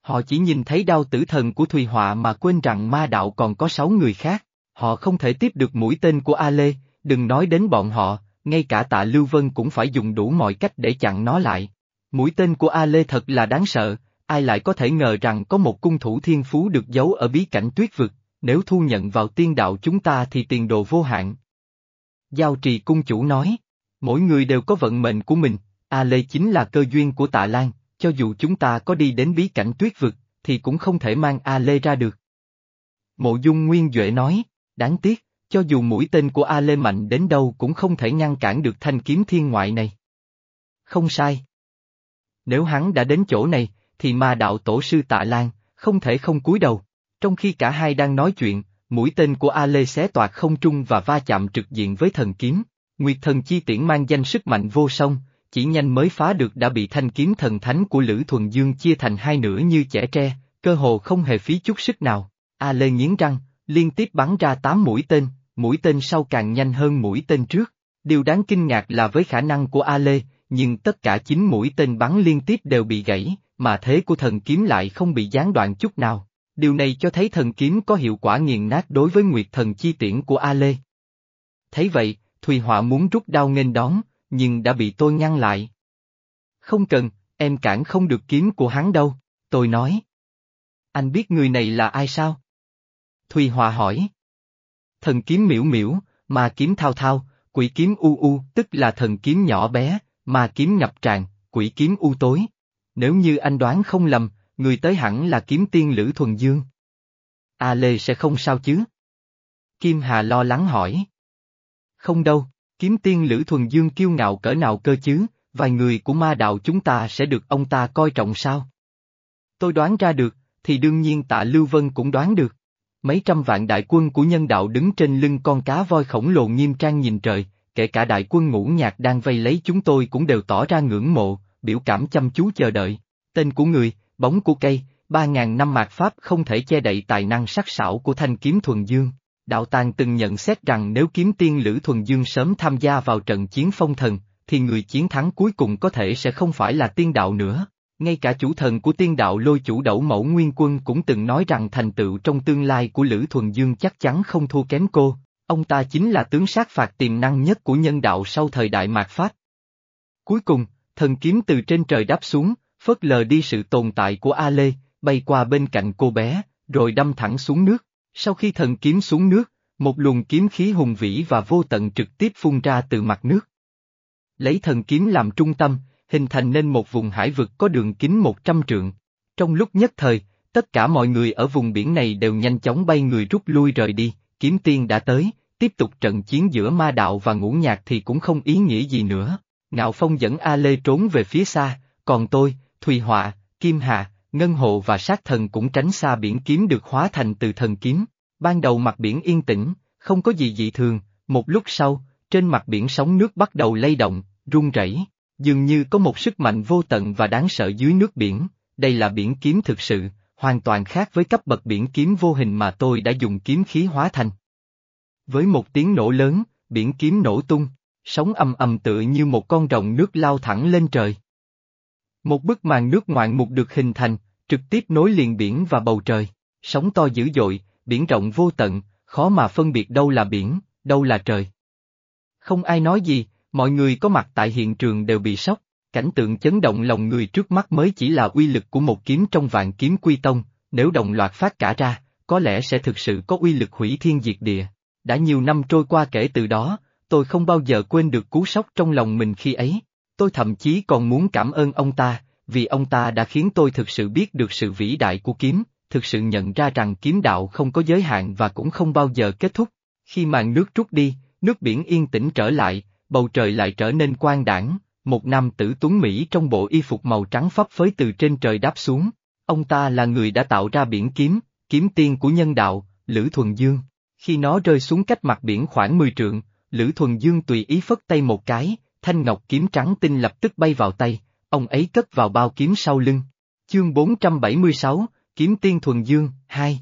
Họ chỉ nhìn thấy đao tử thần của Thùy Họa mà quên rằng ma đạo còn có sáu người khác, họ không thể tiếp được mũi tên của A Lê, đừng nói đến bọn họ, ngay cả tạ Lưu Vân cũng phải dùng đủ mọi cách để chặn nó lại. Mũi tên của A Lê thật là đáng sợ, ai lại có thể ngờ rằng có một cung thủ thiên phú được giấu ở bí cảnh tuyết vực, nếu thu nhận vào tiên đạo chúng ta thì tiền đồ vô hạn. Giao trì cung chủ nói, mỗi người đều có vận mệnh của mình, A Lê chính là cơ duyên của tạ Lan, cho dù chúng ta có đi đến bí cảnh tuyết vực, thì cũng không thể mang A Lê ra được. Mộ dung Nguyên Duệ nói, đáng tiếc, cho dù mũi tên của A Lê mạnh đến đâu cũng không thể ngăn cản được thanh kiếm thiên ngoại này. Không sai. Nếu hắn đã đến chỗ này, thì ma đạo tổ sư tạ Lan, không thể không cúi đầu. Trong khi cả hai đang nói chuyện, mũi tên của A Lê xé toạc không trung và va chạm trực diện với thần kiếm. Nguyệt thần chi tiễn mang danh sức mạnh vô song, chỉ nhanh mới phá được đã bị thanh kiếm thần thánh của Lữ Thuần Dương chia thành hai nửa như trẻ tre, cơ hồ không hề phí chút sức nào. A Lê nghiến răng, liên tiếp bắn ra tám mũi tên, mũi tên sau càng nhanh hơn mũi tên trước. Điều đáng kinh ngạc là với khả năng của A Lê, nhưng tất cả chín mũi tên bắn liên tiếp đều bị gãy, mà thế của thần kiếm lại không bị gián đoạn chút nào. Điều này cho thấy thần kiếm có hiệu quả nghiền nát đối với nguyệt thần chi tiễn của A Lê. Thấy vậy, Thùy Họa muốn rút đao nghênh đón, nhưng đã bị tôi ngăn lại. Không cần, em cản không được kiếm của hắn đâu, tôi nói. Anh biết người này là ai sao? Thùy Hòa hỏi. Thần kiếm miễu miễu, ma kiếm thao thao, quỷ kiếm u u, tức là thần kiếm nhỏ bé, ma kiếm ngập tràn, quỷ kiếm u tối. Nếu như anh đoán không lầm, người tới hẳn là kiếm tiên Lữ Thuần Dương. A Lê sẽ không sao chứ? Kim Hà lo lắng hỏi. Không đâu, kiếm tiên Lữ Thuần Dương kiêu ngạo cỡ nào cơ chứ, vài người của ma đạo chúng ta sẽ được ông ta coi trọng sao? Tôi đoán ra được, thì đương nhiên tạ Lưu Vân cũng đoán được. Mấy trăm vạn đại quân của nhân đạo đứng trên lưng con cá voi khổng lồ nghiêm trang nhìn trời, kể cả đại quân ngũ nhạc đang vây lấy chúng tôi cũng đều tỏ ra ngưỡng mộ, biểu cảm chăm chú chờ đợi. Tên của người, bóng của cây, ba ngàn năm mạt Pháp không thể che đậy tài năng sắc sảo của thanh kiếm thuần dương. Đạo Tàng từng nhận xét rằng nếu kiếm tiên Lữ Thuần Dương sớm tham gia vào trận chiến phong thần, thì người chiến thắng cuối cùng có thể sẽ không phải là tiên đạo nữa. Ngay cả chủ thần của tiên đạo lôi chủ đẩu mẫu nguyên quân cũng từng nói rằng thành tựu trong tương lai của Lữ Thuần Dương chắc chắn không thua kém cô, ông ta chính là tướng sát phạt tiềm năng nhất của nhân đạo sau thời đại mạt Pháp. Cuối cùng, thần kiếm từ trên trời đáp xuống, phớt lờ đi sự tồn tại của A Lê, bay qua bên cạnh cô bé, rồi đâm thẳng xuống nước. Sau khi thần kiếm xuống nước, một luồng kiếm khí hùng vĩ và vô tận trực tiếp phun ra từ mặt nước. Lấy thần kiếm làm trung tâm, hình thành nên một vùng hải vực có đường kính 100 trượng. Trong lúc nhất thời, tất cả mọi người ở vùng biển này đều nhanh chóng bay người rút lui rời đi, kiếm tiên đã tới, tiếp tục trận chiến giữa ma đạo và ngũ nhạc thì cũng không ý nghĩa gì nữa. Ngạo Phong dẫn A Lê trốn về phía xa, còn tôi, Thùy Họa, Kim Hà, Ngân Hộ và Sát Thần cũng tránh xa biển kiếm được hóa thành từ thần kiếm. Ban đầu mặt biển yên tĩnh, không có gì dị thường, một lúc sau, trên mặt biển sóng nước bắt đầu lay động, rung rẩy, dường như có một sức mạnh vô tận và đáng sợ dưới nước biển, đây là biển kiếm thực sự, hoàn toàn khác với cấp bậc biển kiếm vô hình mà tôi đã dùng kiếm khí hóa thành. Với một tiếng nổ lớn, biển kiếm nổ tung, sóng âm ầm tựa như một con rồng nước lao thẳng lên trời. Một bức màn nước ngoạn mục được hình thành, trực tiếp nối liền biển và bầu trời, sóng to dữ dội, biển rộng vô tận, khó mà phân biệt đâu là biển, đâu là trời. Không ai nói gì, mọi người có mặt tại hiện trường đều bị sốc, cảnh tượng chấn động lòng người trước mắt mới chỉ là uy lực của một kiếm trong vạn kiếm quy tông, nếu đồng loạt phát cả ra, có lẽ sẽ thực sự có uy lực hủy thiên diệt địa. Đã nhiều năm trôi qua kể từ đó, tôi không bao giờ quên được cú sốc trong lòng mình khi ấy. Tôi thậm chí còn muốn cảm ơn ông ta, vì ông ta đã khiến tôi thực sự biết được sự vĩ đại của kiếm, thực sự nhận ra rằng kiếm đạo không có giới hạn và cũng không bao giờ kết thúc. Khi màn nước trút đi, nước biển yên tĩnh trở lại, bầu trời lại trở nên quang đảng, một nam tử tuấn Mỹ trong bộ y phục màu trắng phấp phới từ trên trời đáp xuống. Ông ta là người đã tạo ra biển kiếm, kiếm tiên của nhân đạo, Lữ Thuần Dương. Khi nó rơi xuống cách mặt biển khoảng 10 trượng, Lữ Thuần Dương tùy ý phất tay một cái, thanh ngọc kiếm trắng tinh lập tức bay vào tay, ông ấy cất vào bao kiếm sau lưng. Chương 476, Kiếm Tiên Thuần Dương, 2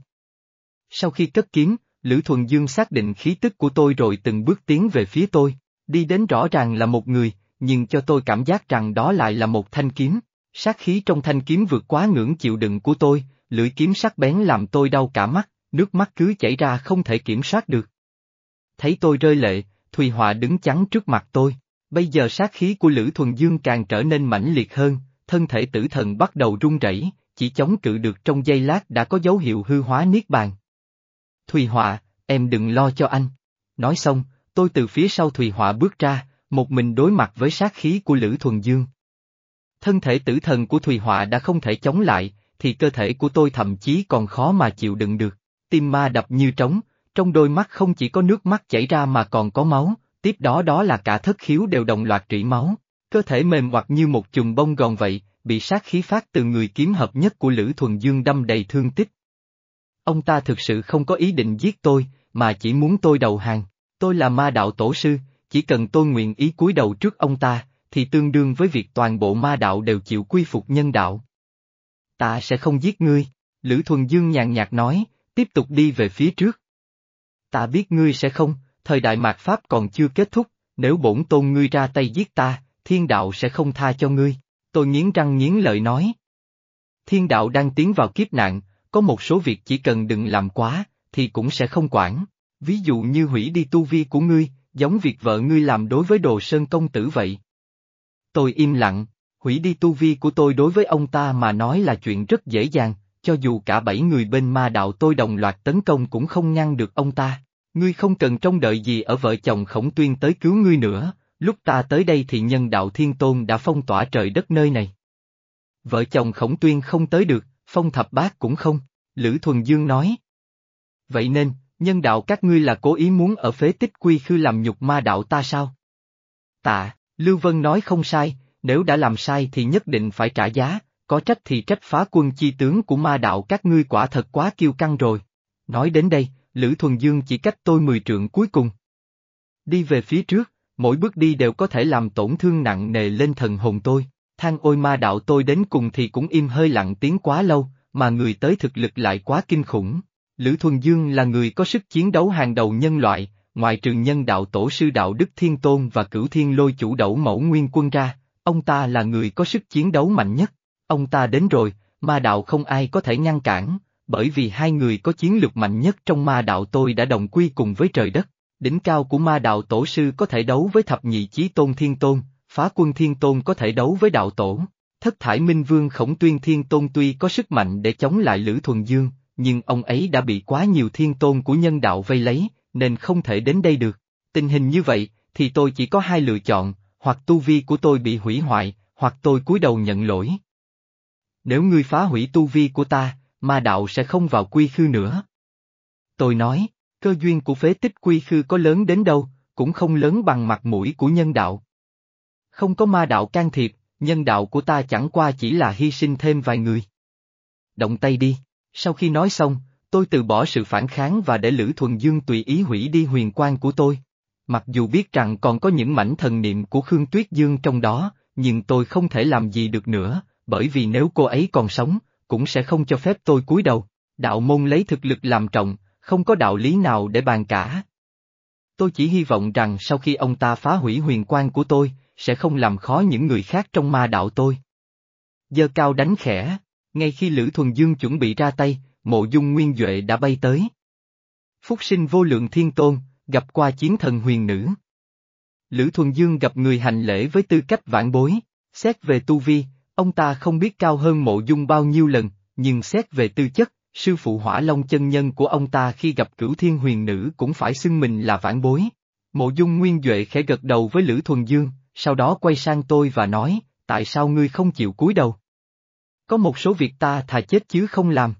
Sau khi cất kiếm, Lữ Thuần Dương xác định khí tức của tôi rồi từng bước tiến về phía tôi, đi đến rõ ràng là một người, nhưng cho tôi cảm giác rằng đó lại là một thanh kiếm. Sát khí trong thanh kiếm vượt quá ngưỡng chịu đựng của tôi, lưỡi kiếm sắc bén làm tôi đau cả mắt, nước mắt cứ chảy ra không thể kiểm soát được. Thấy tôi rơi lệ, Thùy Họa đứng chắn trước mặt tôi. Bây giờ sát khí của Lữ Thuần Dương càng trở nên mãnh liệt hơn, thân thể tử thần bắt đầu run rẩy, chỉ chống cự được trong giây lát đã có dấu hiệu hư hóa niết bàn. Thùy Họa, em đừng lo cho anh. Nói xong, tôi từ phía sau Thùy Họa bước ra, một mình đối mặt với sát khí của Lữ Thuần Dương. Thân thể tử thần của Thùy Họa đã không thể chống lại, thì cơ thể của tôi thậm chí còn khó mà chịu đựng được. Tim ma đập như trống, trong đôi mắt không chỉ có nước mắt chảy ra mà còn có máu, tiếp đó đó là cả thất khiếu đều đồng loạt rỉ máu. Cơ thể mềm hoặc như một chùm bông gòn vậy, bị sát khí phát từ người kiếm hợp nhất của Lữ Thuần Dương đâm đầy thương tích. Ông ta thực sự không có ý định giết tôi, mà chỉ muốn tôi đầu hàng. Tôi là ma đạo tổ sư, chỉ cần tôi nguyện ý cúi đầu trước ông ta, thì tương đương với việc toàn bộ ma đạo đều chịu quy phục nhân đạo. Ta sẽ không giết ngươi, Lữ Thuần Dương nhàn nhạt nói, tiếp tục đi về phía trước. Ta biết ngươi sẽ không, thời đại mạt Pháp còn chưa kết thúc, nếu bổn tôn ngươi ra tay giết ta, thiên đạo sẽ không tha cho ngươi. Tôi nghiến răng nghiến lợi nói. Thiên đạo đang tiến vào kiếp nạn, có một số việc chỉ cần đừng làm quá, thì cũng sẽ không quản. Ví dụ như hủy đi tu vi của ngươi, giống việc vợ ngươi làm đối với đồ sơn công tử vậy. Tôi im lặng, hủy đi tu vi của tôi đối với ông ta mà nói là chuyện rất dễ dàng, cho dù cả bảy người bên ma đạo tôi đồng loạt tấn công cũng không ngăn được ông ta. Ngươi không cần trông đợi gì ở vợ chồng khổng tuyên tới cứu ngươi nữa, lúc ta tới đây thì nhân đạo thiên tôn đã phong tỏa trời đất nơi này. Vợ chồng khổng tuyên không tới được, phong thập bát cũng không, Lữ Thuần Dương nói. Vậy nên, nhân đạo các ngươi là cố ý muốn ở phế tích quy khư làm nhục ma đạo ta sao? Tạ, Lưu Vân nói không sai, nếu đã làm sai thì nhất định phải trả giá, có trách thì trách phá quân chi tướng của ma đạo các ngươi quả thật quá kiêu căng rồi. Nói đến đây, Lữ Thuần Dương chỉ cách tôi mười trượng cuối cùng. Đi về phía trước, mỗi bước đi đều có thể làm tổn thương nặng nề lên thần hồn tôi. Thang ôi ma đạo tôi đến cùng thì cũng im hơi lặng tiếng quá lâu, mà người tới thực lực lại quá kinh khủng. Lữ Thuần Dương là người có sức chiến đấu hàng đầu nhân loại, ngoài trừ nhân đạo tổ sư đạo Đức Thiên Tôn và cửu thiên lôi chủ đẩu mẫu nguyên quân ra, ông ta là người có sức chiến đấu mạnh nhất. Ông ta đến rồi, ma đạo không ai có thể ngăn cản, bởi vì hai người có chiến lược mạnh nhất trong ma đạo tôi đã đồng quy cùng với trời đất. Đỉnh cao của ma đạo tổ sư có thể đấu với thập nhị chí tôn thiên tôn, phá quân thiên tôn có thể đấu với đạo tổ. Thất thải minh vương khổng tuyên thiên tôn tuy có sức mạnh để chống lại Lữ Thuần Dương, nhưng ông ấy đã bị quá nhiều thiên tôn của nhân đạo vây lấy, nên không thể đến đây được. Tình hình như vậy, thì tôi chỉ có hai lựa chọn, hoặc tu vi của tôi bị hủy hoại, hoặc tôi cúi đầu nhận lỗi. Nếu ngươi phá hủy tu vi của ta, ma đạo sẽ không vào quy khư nữa. Tôi nói, cơ duyên của phế tích quy khư có lớn đến đâu, cũng không lớn bằng mặt mũi của nhân đạo. Không có ma đạo can thiệp, nhân đạo của ta chẳng qua chỉ là hy sinh thêm vài người. Động tay đi, sau khi nói xong, tôi từ bỏ sự phản kháng và để Lữ Thuần Dương tùy ý hủy đi huyền quan của tôi. Mặc dù biết rằng còn có những mảnh thần niệm của Khương Tuyết Dương trong đó, nhưng tôi không thể làm gì được nữa, bởi vì nếu cô ấy còn sống, cũng sẽ không cho phép tôi cúi đầu. Đạo môn lấy thực lực làm trọng, không có đạo lý nào để bàn cả. Tôi chỉ hy vọng rằng sau khi ông ta phá hủy huyền quan của tôi, sẽ không làm khó những người khác trong ma đạo tôi. Dơ cao đánh khẽ, ngay khi Lữ Thuần Dương chuẩn bị ra tay, mộ dung nguyên Duệ đã bay tới. Phúc sinh vô lượng thiên tôn, gặp qua chiến thần huyền nữ. Lữ Thuần Dương gặp người hành lễ với tư cách vãn bối, xét về tu vi, ông ta không biết cao hơn mộ dung bao nhiêu lần, nhưng xét về tư chất, sư phụ hỏa long chân nhân của ông ta khi gặp cửu thiên huyền nữ cũng phải xưng mình là vãn bối. Mộ dung nguyên Duệ khẽ gật đầu với Lữ Thuần Dương, sau đó quay sang tôi và nói, tại sao ngươi không chịu cúi đầu? Có một số việc ta thà chết chứ không làm.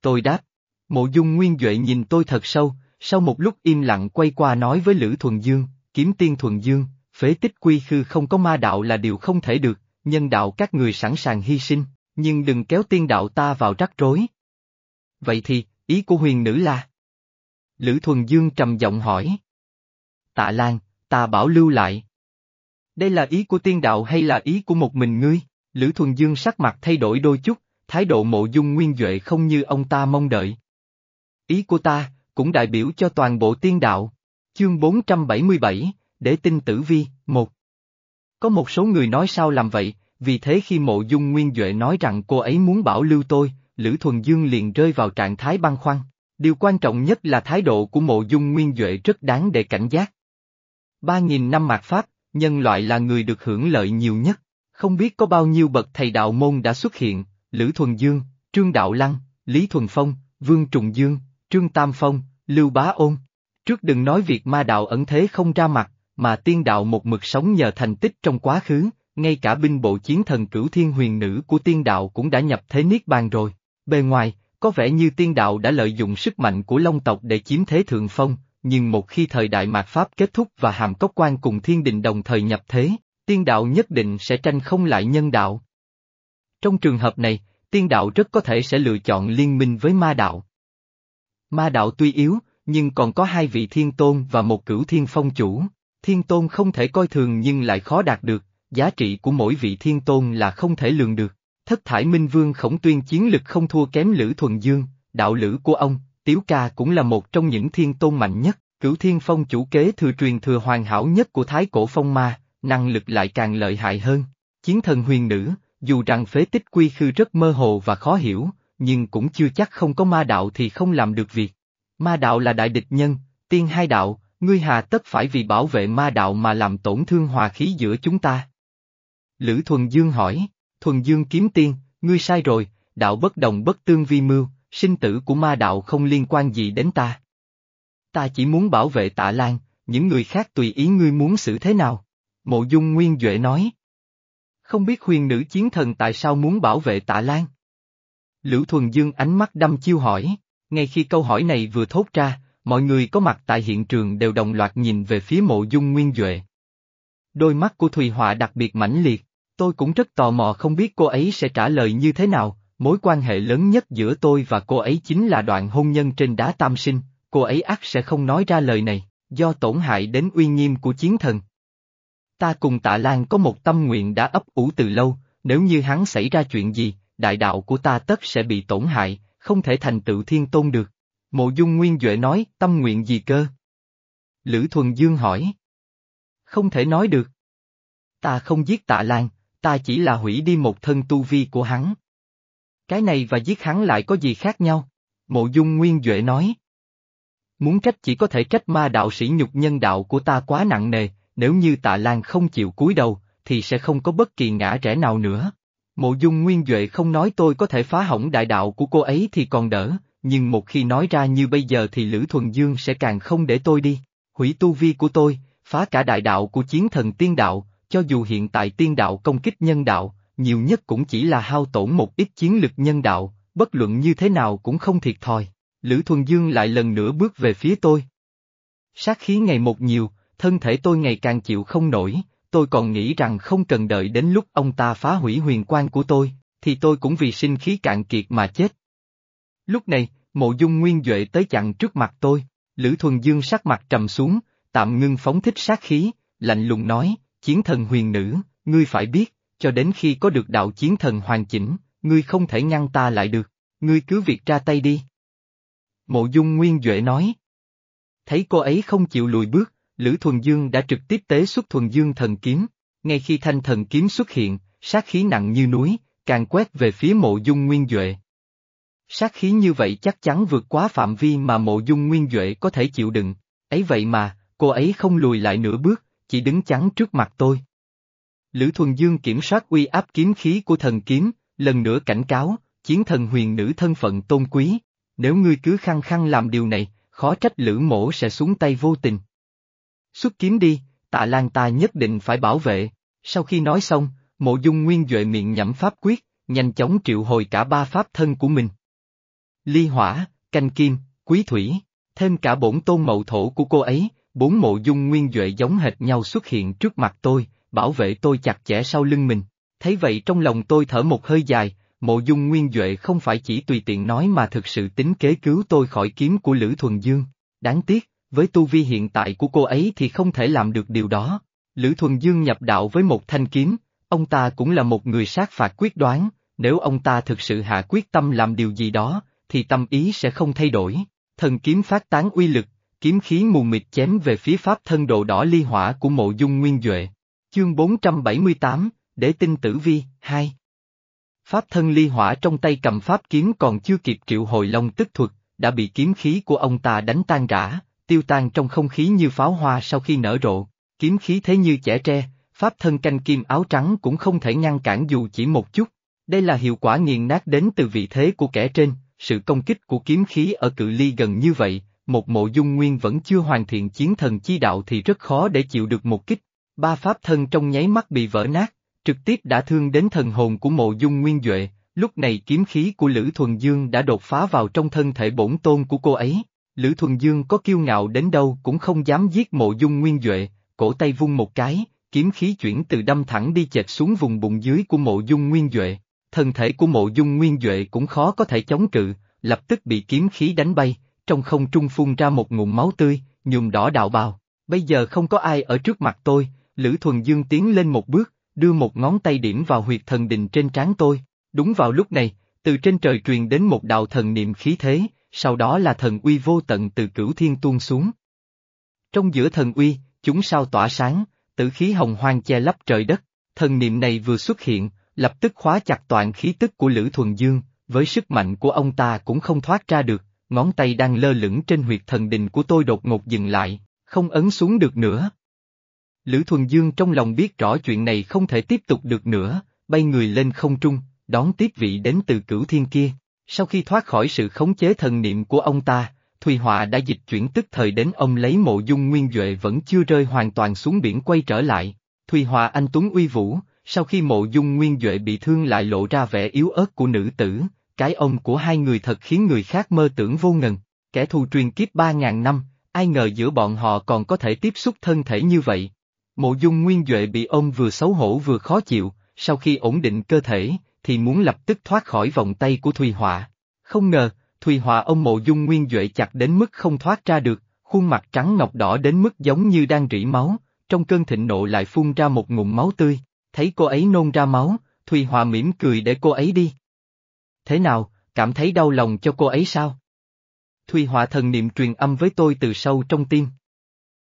Tôi đáp, mộ dung nguyên Duệ nhìn tôi thật sâu, sau một lúc im lặng quay qua nói với Lữ Thuần Dương, kiếm tiên Thuần Dương, phế tích quy khư không có ma đạo là điều không thể được, nhân đạo các người sẵn sàng hy sinh, nhưng đừng kéo tiên đạo ta vào rắc rối. Vậy thì, ý của huyền nữ là? Lữ Thuần Dương trầm giọng hỏi. Tạ Lan, ta bảo lưu lại. Đây là ý của tiên đạo hay là ý của một mình ngươi? Lữ Thuần Dương sắc mặt thay đổi đôi chút, thái độ mộ dung nguyên Duệ không như ông ta mong đợi. Ý của ta, cũng đại biểu cho toàn bộ tiên đạo. Chương 477, Để tin tử vi, một. Có một số người nói sao làm vậy, vì thế khi mộ dung nguyên Duệ nói rằng cô ấy muốn bảo lưu tôi, Lữ Thuần Dương liền rơi vào trạng thái băn khoăn. Điều quan trọng nhất là thái độ của mộ dung nguyên Duệ rất đáng để cảnh giác. Ba nghìn năm mạt Pháp, nhân loại là người được hưởng lợi nhiều nhất. Không biết có bao nhiêu bậc thầy đạo môn đã xuất hiện, Lữ Thuần Dương, Trương Đạo Lăng, Lý Thuần Phong, Vương Trùng Dương, Trương Tam Phong, Lưu Bá Ôn. Trước đừng nói việc ma đạo ẩn thế không ra mặt, mà tiên đạo một mực sống nhờ thành tích trong quá khứ, ngay cả binh bộ chiến thần cửu thiên huyền nữ của tiên đạo cũng đã nhập thế niết bàn rồi. Bề ngoài, có vẻ như tiên đạo đã lợi dụng sức mạnh của Long tộc để chiếm thế thượng phong, nhưng một khi thời đại mạt Pháp kết thúc và hàm cốc quan cùng thiên đình đồng thời nhập thế, tiên đạo nhất định sẽ tranh không lại nhân đạo. Trong trường hợp này, tiên đạo rất có thể sẽ lựa chọn liên minh với ma đạo. Ma đạo tuy yếu, nhưng còn có hai vị thiên tôn và một cửu thiên phong chủ. Thiên tôn không thể coi thường nhưng lại khó đạt được, giá trị của mỗi vị thiên tôn là không thể lường được. Thất thải minh vương khổng tuyên chiến lực không thua kém Lữ Thuần Dương, đạo lữ của ông, Tiếu Ca cũng là một trong những thiên tôn mạnh nhất, cửu thiên phong chủ kế thừa truyền thừa hoàn hảo nhất của thái cổ phong ma, năng lực lại càng lợi hại hơn. Chiến thần huyền nữ, dù rằng phế tích quy khư rất mơ hồ và khó hiểu, nhưng cũng chưa chắc không có ma đạo thì không làm được việc. Ma đạo là đại địch nhân, tiên hai đạo, ngươi hà tất phải vì bảo vệ ma đạo mà làm tổn thương hòa khí giữa chúng ta. Lữ Thuần Dương hỏi, Thuần Dương kiếm tiên, ngươi sai rồi, đạo bất đồng bất tương vi mưu, sinh tử của ma đạo không liên quan gì đến ta. Ta chỉ muốn bảo vệ tạ Lan, những người khác tùy ý ngươi muốn xử thế nào. Mộ dung nguyên Duệ nói. Không biết huyền nữ chiến thần tại sao muốn bảo vệ tạ Lan? Lữ Thuần Dương ánh mắt đăm chiêu hỏi, ngay khi câu hỏi này vừa thốt ra, mọi người có mặt tại hiện trường đều đồng loạt nhìn về phía mộ dung nguyên Duệ. Đôi mắt của Thùy Họa đặc biệt mãnh liệt, tôi cũng rất tò mò không biết cô ấy sẽ trả lời như thế nào, mối quan hệ lớn nhất giữa tôi và cô ấy chính là đoạn hôn nhân trên đá tam sinh, cô ấy ắt sẽ không nói ra lời này, do tổn hại đến uy nghiêm của chiến thần. Ta cùng tạ Lan có một tâm nguyện đã ấp ủ từ lâu, nếu như hắn xảy ra chuyện gì, đại đạo của ta tất sẽ bị tổn hại, không thể thành tựu thiên tôn được. Mộ dung nguyên Duệ nói, tâm nguyện gì cơ? Lữ Thuần Dương hỏi. Không thể nói được. Ta không giết tạ Lan, ta chỉ là hủy đi một thân tu vi của hắn. Cái này và giết hắn lại có gì khác nhau? Mộ dung nguyên Duệ nói. Muốn trách chỉ có thể trách ma đạo sĩ nhục nhân đạo của ta quá nặng nề, nếu như tạ Lan không chịu cúi đầu, thì sẽ không có bất kỳ ngã rẽ nào nữa. Mộ dung nguyên Duệ không nói tôi có thể phá hỏng đại đạo của cô ấy thì còn đỡ, nhưng một khi nói ra như bây giờ thì Lữ Thuần Dương sẽ càng không để tôi đi. Hủy tu vi của tôi, phá cả đại đạo của chiến thần tiên đạo, cho dù hiện tại tiên đạo công kích nhân đạo, nhiều nhất cũng chỉ là hao tổn một ít chiến lực nhân đạo, bất luận như thế nào cũng không thiệt thòi. Lữ Thuần Dương lại lần nữa bước về phía tôi. Sát khí ngày một nhiều, thân thể tôi ngày càng chịu không nổi, tôi còn nghĩ rằng không cần đợi đến lúc ông ta phá hủy huyền quan của tôi, thì tôi cũng vì sinh khí cạn kiệt mà chết. Lúc này, mộ dung nguyên Duệ tới chặn trước mặt tôi, Lữ Thuần Dương sắc mặt trầm xuống, tạm ngưng phóng thích sát khí, lạnh lùng nói, chiến thần huyền nữ, ngươi phải biết, cho đến khi có được đạo chiến thần hoàn chỉnh, ngươi không thể ngăn ta lại được, ngươi cứ việc ra tay đi. Mộ dung nguyên Duệ nói. Thấy cô ấy không chịu lùi bước, Lữ Thuần Dương đã trực tiếp tế xuất Thuần Dương thần kiếm, ngay khi thanh thần kiếm xuất hiện, sát khí nặng như núi, càng quét về phía mộ dung nguyên Duệ. Sát khí như vậy chắc chắn vượt quá phạm vi mà mộ dung nguyên Duệ có thể chịu đựng, ấy vậy mà, cô ấy không lùi lại nửa bước, chỉ đứng chắn trước mặt tôi. Lữ Thuần Dương kiểm soát uy áp kiếm khí của thần kiếm, lần nữa cảnh cáo, chiến thần huyền nữ thân phận tôn quý, nếu ngươi cứ khăng khăng làm điều này, khó trách Lữ Mổ sẽ xuống tay vô tình. Xuất kiếm đi, tạ lan ta nhất định phải bảo vệ. Sau khi nói xong, mộ dung nguyên Duệ miệng nhẩm pháp quyết, nhanh chóng triệu hồi cả ba pháp thân của mình. Ly hỏa, canh kim, quý thủy, thêm cả bổn tôn mậu thổ của cô ấy, bốn mộ dung nguyên Duệ giống hệt nhau xuất hiện trước mặt tôi, bảo vệ tôi chặt chẽ sau lưng mình. Thấy vậy trong lòng tôi thở một hơi dài, mộ dung nguyên Duệ không phải chỉ tùy tiện nói mà thực sự tính kế cứu tôi khỏi kiếm của Lữ Thuần Dương. Đáng tiếc, với tu vi hiện tại của cô ấy thì không thể làm được điều đó. Lữ Thuần Dương nhập đạo với một thanh kiếm, ông ta cũng là một người sát phạt quyết đoán, nếu ông ta thực sự hạ quyết tâm làm điều gì đó, thì tâm ý sẽ không thay đổi. Thần kiếm phát tán uy lực, kiếm khí mù mịt chém về phía pháp thân độ đỏ ly hỏa của mộ dung nguyên Duệ. Chương 478, Để tinh tử vi, 2 Pháp thân ly hỏa trong tay cầm pháp kiếm còn chưa kịp triệu hồi long tức thuật, đã bị kiếm khí của ông ta đánh tan rã, tiêu tan trong không khí như pháo hoa sau khi nở rộ, kiếm khí thế như chẻ tre, pháp thân canh kim áo trắng cũng không thể ngăn cản dù chỉ một chút. Đây là hiệu quả nghiền nát đến từ vị thế của kẻ trên, sự công kích của kiếm khí ở cự ly gần như vậy, một mộ dung nguyên vẫn chưa hoàn thiện chiến thần chi đạo thì rất khó để chịu được một kích. Ba pháp thân trong nháy mắt bị vỡ nát, trực tiếp đã thương đến thần hồn của mộ dung nguyên Duệ, lúc này kiếm khí của Lữ Thuần Dương đã đột phá vào trong thân thể bổn tôn của cô ấy. Lữ Thuần Dương có kiêu ngạo đến đâu cũng không dám giết mộ dung nguyên Duệ, cổ tay vung một cái, kiếm khí chuyển từ đâm thẳng đi chệch xuống vùng bụng dưới của mộ dung nguyên Duệ. Thân thể của mộ dung nguyên Duệ cũng khó có thể chống cự, lập tức bị kiếm khí đánh bay, trong không trung phun ra một ngụm máu tươi, nhuộm đỏ đạo bào. Bây giờ không có ai ở trước mặt tôi, Lữ Thuần Dương tiến lên một bước, đưa một ngón tay điểm vào huyệt thần đình trên trán tôi. Đúng vào lúc này, từ trên trời truyền đến một đạo thần niệm khí thế, sau đó là thần uy vô tận từ cửu thiên tuôn xuống. Trong giữa thần uy, chúng sao tỏa sáng, tử khí hồng hoang che lấp trời đất, thần niệm này vừa xuất hiện, lập tức khóa chặt toàn khí tức của Lữ Thuần Dương, với sức mạnh của ông ta cũng không thoát ra được, ngón tay đang lơ lửng trên huyệt thần đình của tôi đột ngột dừng lại, không ấn xuống được nữa. Lữ Thuần Dương trong lòng biết rõ chuyện này không thể tiếp tục được nữa, bay người lên không trung, đón tiếp vị đến từ cửu thiên kia. Sau khi thoát khỏi sự khống chế thần niệm của ông ta, Thùy Họa đã dịch chuyển tức thời đến ông lấy mộ dung nguyên Duệ vẫn chưa rơi hoàn toàn xuống biển quay trở lại. Thùy Họa anh Tuấn uy vũ, sau khi mộ dung nguyên Duệ bị thương lại lộ ra vẻ yếu ớt của nữ tử, cái ông của hai người thật khiến người khác mơ tưởng vô ngần. Kẻ thù truyền kiếp ba ngàn năm, ai ngờ giữa bọn họ còn có thể tiếp xúc thân thể như vậy. Mộ dung nguyên Duệ bị ông vừa xấu hổ vừa khó chịu, sau khi ổn định cơ thể, thì muốn lập tức thoát khỏi vòng tay của Thùy Họa. Không ngờ, Thùy Họa ông mộ dung nguyên Duệ chặt đến mức không thoát ra được, khuôn mặt trắng ngọc đỏ đến mức giống như đang rỉ máu, trong cơn thịnh nộ lại phun ra một ngụm máu tươi, thấy cô ấy nôn ra máu, Thùy Họa mỉm cười để cô ấy đi. Thế nào, cảm thấy đau lòng cho cô ấy sao? Thùy Họa thần niệm truyền âm với tôi từ sâu trong tim.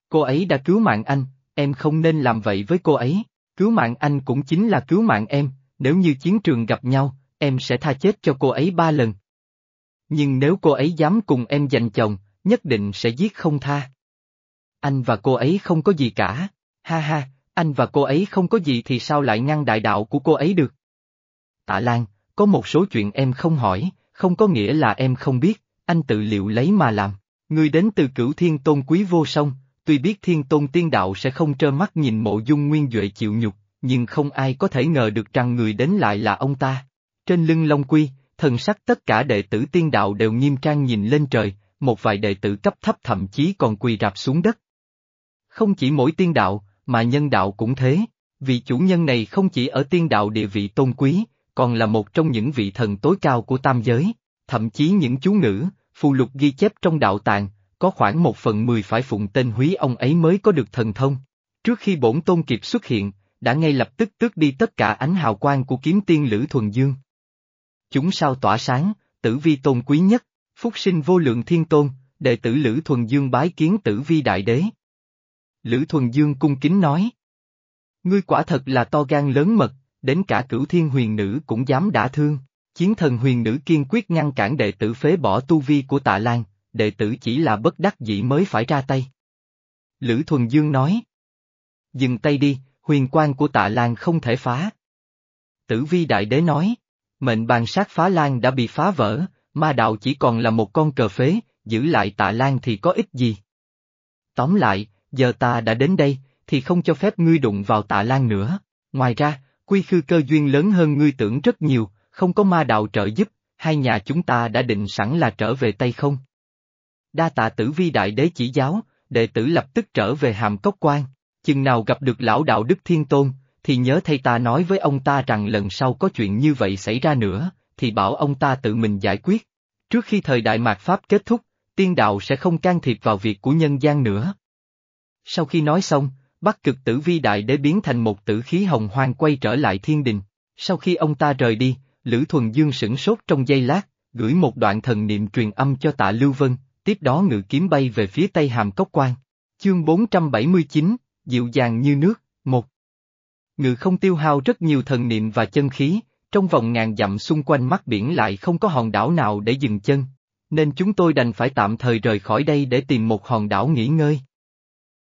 Cô ấy đã cứu mạng anh, em không nên làm vậy với cô ấy, cứu mạng anh cũng chính là cứu mạng em, nếu như chiến trường gặp nhau, em sẽ tha chết cho cô ấy ba lần. Nhưng nếu cô ấy dám cùng em giành chồng, nhất định sẽ giết không tha. Anh và cô ấy không có gì cả, ha ha, anh và cô ấy không có gì thì sao lại ngăn đại đạo của cô ấy được? Tạ Lan, có một số chuyện em không hỏi, không có nghĩa là em không biết, anh tự liệu lấy mà làm. Người đến từ cửu thiên tôn quý vô song, tuy biết thiên tôn tiên đạo sẽ không trơ mắt nhìn mộ dung nguyên Duệ chịu nhục, nhưng không ai có thể ngờ được rằng người đến lại là ông ta. Trên lưng Long Quy, thần sắc tất cả đệ tử tiên đạo đều nghiêm trang nhìn lên trời, một vài đệ tử cấp thấp thậm chí còn quỳ rạp xuống đất. Không chỉ mỗi tiên đạo, mà nhân đạo cũng thế, vị chủ nhân này không chỉ ở tiên đạo địa vị tôn quý, còn là một trong những vị thần tối cao của tam giới, thậm chí những chú ngữ, phù lục ghi chép trong đạo tàng, có khoảng một phần mười phải phụng tên húy ông ấy mới có được thần thông. Trước khi bổn tôn kịp xuất hiện, đã ngay lập tức tước đi tất cả ánh hào quang của kiếm tiên Lữ Thuần Dương. Chúng sao tỏa sáng, tử vi tôn quý nhất, phúc sinh vô lượng thiên tôn, đệ tử Lữ Thuần Dương bái kiến tử vi đại đế. Lữ Thuần Dương cung kính nói. Ngươi quả thật là to gan lớn mật, đến cả cửu thiên huyền nữ cũng dám đả thương. Chiến thần huyền nữ kiên quyết ngăn cản đệ tử phế bỏ tu vi của tạ Lan, đệ tử chỉ là bất đắc dĩ mới phải ra tay. Lữ Thuần Dương nói. Dừng tay đi, huyền quan của tạ Lan không thể phá. Tử vi đại đế nói, mệnh bàn sát phá Lan đã bị phá vỡ, ma đạo chỉ còn là một con cờ phế, giữ lại tạ Lan thì có ích gì. Tóm lại, giờ ta đã đến đây, thì không cho phép ngươi đụng vào tạ Lan nữa. Ngoài ra, quy khư cơ duyên lớn hơn ngươi tưởng rất nhiều, không có ma đạo trợ giúp, hai nhà chúng ta đã định sẵn là trở về Tây không. Đa tạ tử vi đại đế chỉ giáo, đệ tử lập tức trở về hàm cốc quan, chừng nào gặp được lão đạo Đức Thiên Tôn, thì nhớ thầy ta nói với ông ta rằng lần sau có chuyện như vậy xảy ra nữa, thì bảo ông ta tự mình giải quyết. Trước khi thời đại mạt Pháp kết thúc, tiên đạo sẽ không can thiệp vào việc của nhân gian nữa. Sau khi nói xong, Bắc cực tử vi đại đế biến thành một tử khí hồng hoang quay trở lại thiên đình. Sau khi ông ta rời đi, Lữ Thuần Dương sửng sốt trong giây lát, gửi một đoạn thần niệm truyền âm cho tạ Lưu Vân, tiếp đó ngự kiếm bay về phía tây hàm cốc quan. Chương 479, dịu dàng như nước, một. Ngự không tiêu hao rất nhiều thần niệm và chân khí, trong vòng ngàn dặm xung quanh mắt biển lại không có hòn đảo nào để dừng chân, nên chúng tôi đành phải tạm thời rời khỏi đây để tìm một hòn đảo nghỉ ngơi.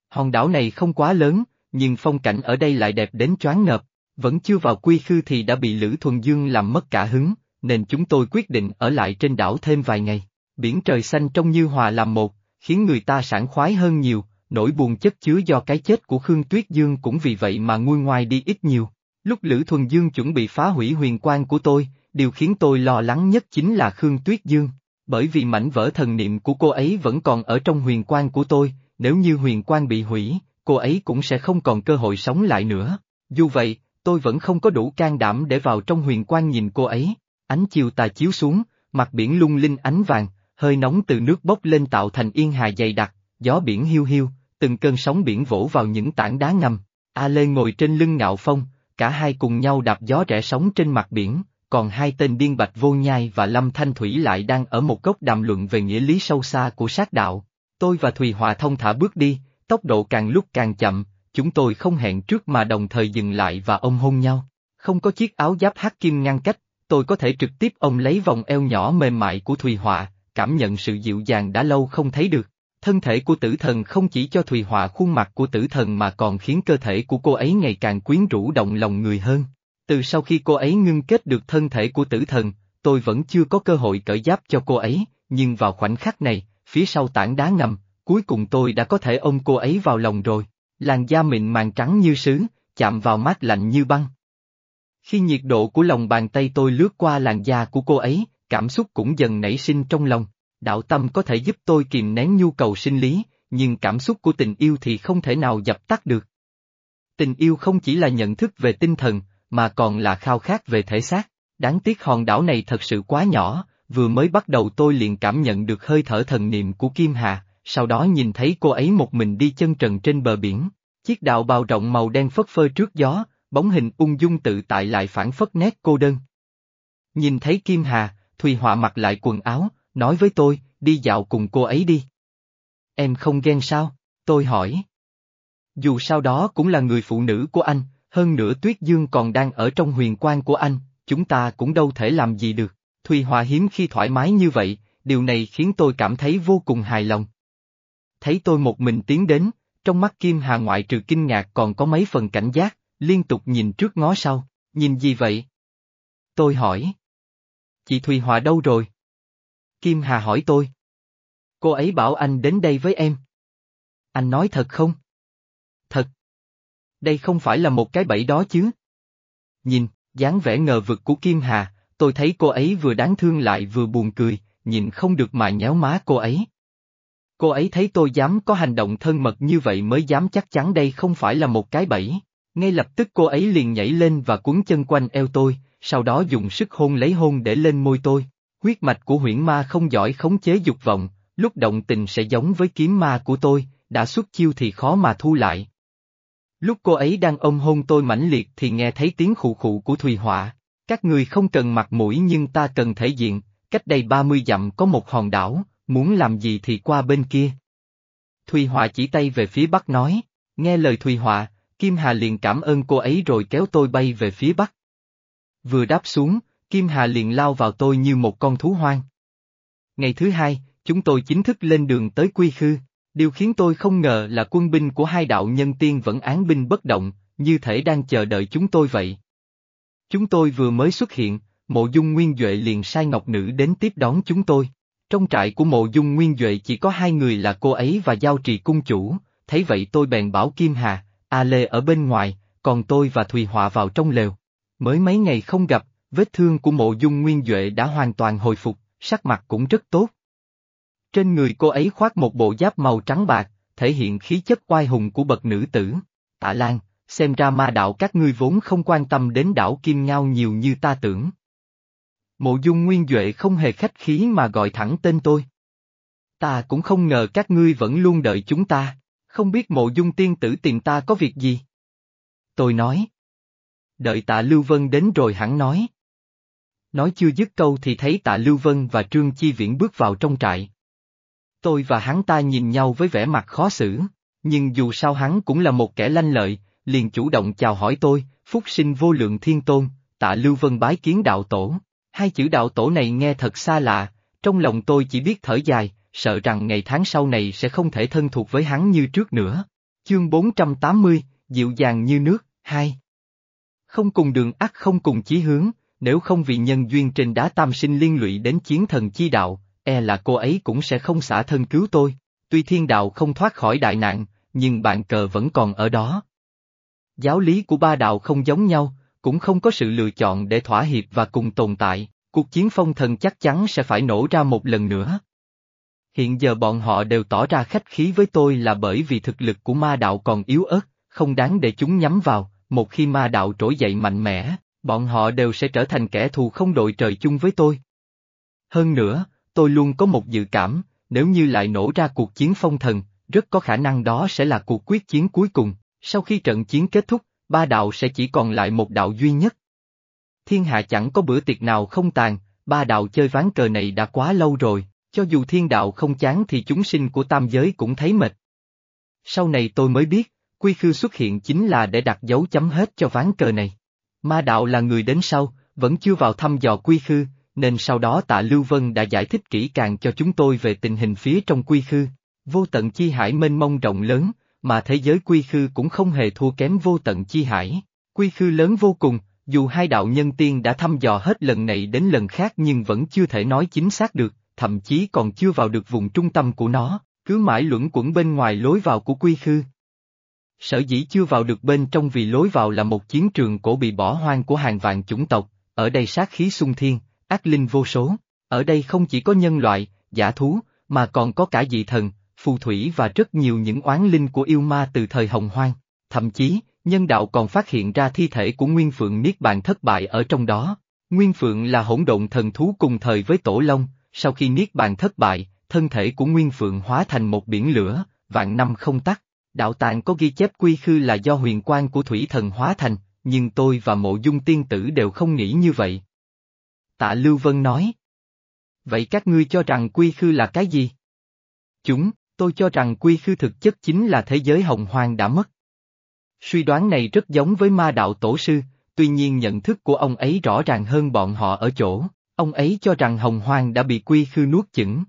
Hòn đảo này không quá lớn, nhưng phong cảnh ở đây lại đẹp đến choáng ngợp, vẫn chưa vào quy khư thì đã bị Lữ Thuần Dương làm mất cả hứng, nên chúng tôi quyết định ở lại trên đảo thêm vài ngày. Biển trời xanh trông như hòa làm một, khiến người ta sảng khoái hơn nhiều, nỗi buồn chất chứa do cái chết của Khương Tuyết Dương cũng vì vậy mà nguôi ngoai đi ít nhiều. Lúc Lữ Thuần Dương chuẩn bị phá hủy huyền quan của tôi, điều khiến tôi lo lắng nhất chính là Khương Tuyết Dương, bởi vì mảnh vỡ thần niệm của cô ấy vẫn còn ở trong huyền quan của tôi, nếu như huyền quan bị hủy, cô ấy cũng sẽ không còn cơ hội sống lại nữa. Dù vậy, tôi vẫn không có đủ can đảm để vào trong huyền quan nhìn cô ấy. Ánh chiều tà chiếu xuống, mặt biển lung linh ánh vàng, hơi nóng từ nước bốc lên tạo thành yên hà dày đặc, gió biển hiu hiu, từng cơn sóng biển vỗ vào những tảng đá ngầm. A Lê ngồi trên lưng ngạo phong, cả hai cùng nhau đạp gió rẽ sóng trên mặt biển, còn hai tên điên bạch vô nhai và Lâm Thanh Thủy lại đang ở một góc đàm luận về nghĩa lý sâu xa của sát đạo. Tôi và Thùy Hòa thông thả bước đi, tốc độ càng lúc càng chậm, chúng tôi không hẹn trước mà đồng thời dừng lại và ôm hôn nhau. Không có chiếc áo giáp hắc kim ngăn cách, tôi có thể trực tiếp ôm lấy vòng eo nhỏ mềm mại của Thùy Hòa, cảm nhận sự dịu dàng đã lâu không thấy được. Thân thể của tử thần không chỉ cho Thùy Họa khuôn mặt của tử thần mà còn khiến cơ thể của cô ấy ngày càng quyến rũ động lòng người hơn. Từ sau khi cô ấy ngưng kết được thân thể của tử thần, tôi vẫn chưa có cơ hội cởi giáp cho cô ấy, nhưng vào khoảnh khắc này, phía sau tảng đá ngầm, cuối cùng tôi đã có thể ôm cô ấy vào lòng rồi. Làn da mịn màng trắng như sứ, chạm vào mát lạnh như băng. Khi nhiệt độ của lòng bàn tay tôi lướt qua làn da của cô ấy, cảm xúc cũng dần nảy sinh trong lòng. Đạo tâm có thể giúp tôi kìm nén nhu cầu sinh lý, nhưng cảm xúc của tình yêu thì không thể nào dập tắt được. Tình yêu không chỉ là nhận thức về tinh thần, mà còn là khao khát về thể xác. Đáng tiếc hòn đảo này thật sự quá nhỏ, vừa mới bắt đầu tôi liền cảm nhận được hơi thở thần niệm của Kim Hà, sau đó nhìn thấy cô ấy một mình đi chân trần trên bờ biển. Chiếc đạo bào rộng màu đen phất phơ trước gió, bóng hình ung dung tự tại lại phản phất nét cô đơn. Nhìn thấy Kim Hà, Thùy Họa mặc lại quần áo, nói với tôi, đi dạo cùng cô ấy đi. Em không ghen sao? Tôi hỏi. Dù sao đó cũng là người phụ nữ của anh, hơn nữa Tuyết Dương còn đang ở trong huyền quan của anh, chúng ta cũng đâu thể làm gì được. Thùy Hòa hiếm khi thoải mái như vậy, điều này khiến tôi cảm thấy vô cùng hài lòng. Thấy tôi một mình tiến đến, trong mắt Kim Hà ngoại trừ kinh ngạc còn có mấy phần cảnh giác, liên tục nhìn trước ngó sau, nhìn gì vậy? Tôi hỏi. Chị Thùy Hòa đâu rồi? Kim Hà hỏi tôi. Cô ấy bảo anh đến đây với em. Anh nói thật không? Thật. Đây không phải là một cái bẫy đó chứ. Nhìn, dáng vẻ ngờ vực của Kim Hà, tôi thấy cô ấy vừa đáng thương lại vừa buồn cười, nhìn không được mà nhéo má cô ấy. Cô ấy thấy tôi dám có hành động thân mật như vậy mới dám chắc chắn đây không phải là một cái bẫy. Ngay lập tức cô ấy liền nhảy lên và cuốn chân quanh eo tôi, sau đó dùng sức hôn lấy hôn để lên môi tôi. Huyết mạch của huyễn ma không giỏi khống chế dục vọng, lúc động tình sẽ giống với kiếm ma của tôi, đã xuất chiêu thì khó mà thu lại. Lúc cô ấy đang ôm hôn tôi mãnh liệt thì nghe thấy tiếng khụ khụ của Thùy Họa. Các người không cần mặt mũi nhưng ta cần thể diện, cách đây 30 dặm có một hòn đảo, muốn làm gì thì qua bên kia. Thùy Họa chỉ tay về phía bắc nói, nghe lời Thùy Họa, Kim Hà liền cảm ơn cô ấy rồi kéo tôi bay về phía bắc. Vừa đáp xuống, Kim Hà liền lao vào tôi như một con thú hoang. Ngày thứ hai, chúng tôi chính thức lên đường tới Quy Khư. Điều khiến tôi không ngờ là quân binh của hai đạo nhân tiên vẫn án binh bất động, như thể đang chờ đợi chúng tôi vậy. Chúng tôi vừa mới xuất hiện, mộ dung nguyên Duệ liền sai Ngọc Nữ đến tiếp đón chúng tôi. Trong trại của mộ dung nguyên Duệ chỉ có hai người là cô ấy và giao trì cung chủ, thấy vậy tôi bèn bảo Kim Hà, A Lê ở bên ngoài, còn tôi và Thùy Họa vào trong lều. Mới mấy ngày không gặp, vết thương của mộ dung nguyên Duệ đã hoàn toàn hồi phục, sắc mặt cũng rất tốt. Trên người cô ấy khoác một bộ giáp màu trắng bạc, thể hiện khí chất oai hùng của bậc nữ tử. Tạ Lan, xem ra ma đạo các ngươi vốn không quan tâm đến đảo Kim Ngao nhiều như ta tưởng. Mộ dung nguyên Duệ không hề khách khí mà gọi thẳng tên tôi. Ta cũng không ngờ các ngươi vẫn luôn đợi chúng ta, không biết mộ dung tiên tử tìm ta có việc gì. Tôi nói. Đợi tạ Lưu Vân đến rồi hẳn nói. Nói chưa dứt câu thì thấy tạ Lưu Vân và Trương Chi Viễn bước vào trong trại. Tôi và hắn ta nhìn nhau với vẻ mặt khó xử, nhưng dù sao hắn cũng là một kẻ lanh lợi, liền chủ động chào hỏi tôi, phúc sinh vô lượng thiên tôn, tạ Lưu Vân bái kiến đạo tổ. Hai chữ đạo tổ này nghe thật xa lạ, trong lòng tôi chỉ biết thở dài, sợ rằng ngày tháng sau này sẽ không thể thân thuộc với hắn như trước nữa. Chương 480, dịu dàng như nước, hai. Không cùng đường ắt không cùng chí hướng, nếu không vì nhân duyên trên đá tam sinh liên lụy đến chiến thần chi đạo, e là cô ấy cũng sẽ không xả thân cứu tôi. Tuy thiên đạo không thoát khỏi đại nạn, nhưng bạn cờ vẫn còn ở đó. Giáo lý của ba đạo không giống nhau, cũng không có sự lựa chọn để thỏa hiệp và cùng tồn tại, cuộc chiến phong thần chắc chắn sẽ phải nổ ra một lần nữa. Hiện giờ bọn họ đều tỏ ra khách khí với tôi là bởi vì thực lực của ma đạo còn yếu ớt, không đáng để chúng nhắm vào, một khi ma đạo trỗi dậy mạnh mẽ, bọn họ đều sẽ trở thành kẻ thù không đội trời chung với tôi. Hơn nữa, tôi luôn có một dự cảm, nếu như lại nổ ra cuộc chiến phong thần, rất có khả năng đó sẽ là cuộc quyết chiến cuối cùng, sau khi trận chiến kết thúc, ba đạo sẽ chỉ còn lại một đạo duy nhất. Thiên hạ chẳng có bữa tiệc nào không tàn, ba đạo chơi ván cờ này đã quá lâu rồi, cho dù thiên đạo không chán thì chúng sinh của tam giới cũng thấy mệt. Sau này tôi mới biết, quy khư xuất hiện chính là để đặt dấu chấm hết cho ván cờ này. Ma đạo là người đến sau, vẫn chưa vào thăm dò quy khư, nên sau đó tạ Lưu Vân đã giải thích kỹ càng cho chúng tôi về tình hình phía trong quy khư. Vô tận chi hải mênh mông rộng lớn, mà thế giới quy khư cũng không hề thua kém vô tận chi hải. Quy khư lớn vô cùng, Dù hai đạo nhân tiên đã thăm dò hết lần này đến lần khác nhưng vẫn chưa thể nói chính xác được, thậm chí còn chưa vào được vùng trung tâm của nó, cứ mãi luẩn quẩn bên ngoài lối vào của quy khư. Sở dĩ chưa vào được bên trong vì lối vào là một chiến trường cổ bị bỏ hoang của hàng vạn chủng tộc, ở đây sát khí sung thiên, ác linh vô số, ở đây không chỉ có nhân loại, giả thú, mà còn có cả dị thần, phù thủy và rất nhiều những oán linh của yêu ma từ thời hồng hoang. Thậm chí, nhân đạo còn phát hiện ra thi thể của Nguyên Phượng Niết Bàn thất bại ở trong đó. Nguyên Phượng là hỗn độn thần thú cùng thời với Tổ Long, sau khi Niết Bàn thất bại, thân thể của Nguyên Phượng hóa thành một biển lửa, vạn năm không tắt. Đạo tạng có ghi chép quy khư là do huyền quan của thủy thần hóa thành, nhưng tôi và mộ dung tiên tử đều không nghĩ như vậy. Tạ Lưu Vân nói. Vậy các ngươi cho rằng quy khư là cái gì? Chúng, tôi cho rằng quy khư thực chất chính là thế giới hồng hoang đã mất. Suy đoán này rất giống với ma đạo tổ sư, tuy nhiên nhận thức của ông ấy rõ ràng hơn bọn họ ở chỗ, ông ấy cho rằng hồng hoang đã bị quy khư nuốt chửng.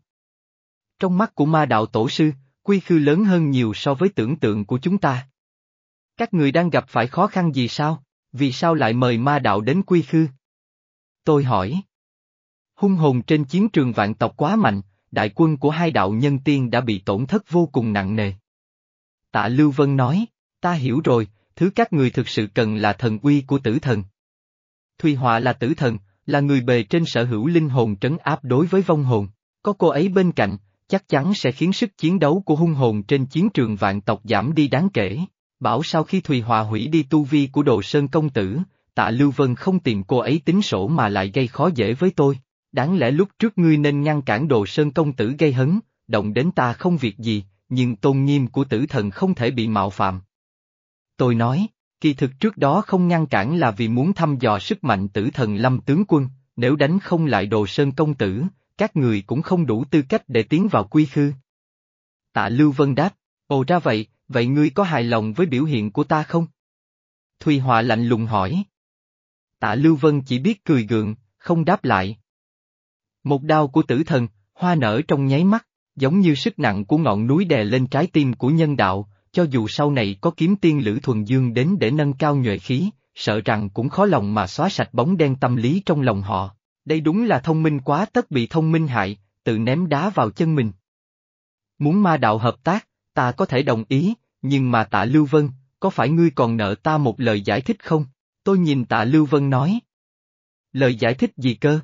Trong mắt của ma đạo tổ sư, quy khư lớn hơn nhiều so với tưởng tượng của chúng ta. Các người đang gặp phải khó khăn gì sao? Vì sao lại mời ma đạo đến quy khư? Tôi hỏi. Hung hồn trên chiến trường vạn tộc quá mạnh, đại quân của hai đạo nhân tiên đã bị tổn thất vô cùng nặng nề. Tạ Lưu Vân nói, ta hiểu rồi, thứ các người thực sự cần là thần uy của tử thần. Thùy Họa là tử thần, là người bề trên sở hữu linh hồn trấn áp đối với vong hồn, có cô ấy bên cạnh, chắc chắn sẽ khiến sức chiến đấu của hung hồn trên chiến trường vạn tộc giảm đi đáng kể. Bảo sau khi Thùy Hòa hủy đi tu vi của Đồ Sơn Công Tử, tạ Lưu Vân không tìm cô ấy tính sổ mà lại gây khó dễ với tôi. Đáng lẽ lúc trước ngươi nên ngăn cản Đồ Sơn Công Tử gây hấn, động đến ta không việc gì, nhưng tôn nghiêm của tử thần không thể bị mạo phạm. Tôi nói, kỳ thực trước đó không ngăn cản là vì muốn thăm dò sức mạnh tử thần lâm tướng quân, nếu đánh không lại Đồ Sơn Công Tử, các người cũng không đủ tư cách để tiến vào quy khư. Tạ Lưu Vân đáp, ồ ra vậy, vậy ngươi có hài lòng với biểu hiện của ta không? Thùy Họa lạnh lùng hỏi. Tạ Lưu Vân chỉ biết cười gượng, không đáp lại. Một đao của tử thần, hoa nở trong nháy mắt, giống như sức nặng của ngọn núi đè lên trái tim của nhân đạo, cho dù sau này có kiếm tiên Lữ Thuần Dương đến để nâng cao nhuệ khí, sợ rằng cũng khó lòng mà xóa sạch bóng đen tâm lý trong lòng họ. Đây đúng là thông minh quá tất bị thông minh hại, tự ném đá vào chân mình. Muốn ma đạo hợp tác, ta có thể đồng ý, nhưng mà tạ Lưu Vân, có phải ngươi còn nợ ta một lời giải thích không? Tôi nhìn tạ Lưu Vân nói. Lời giải thích gì cơ?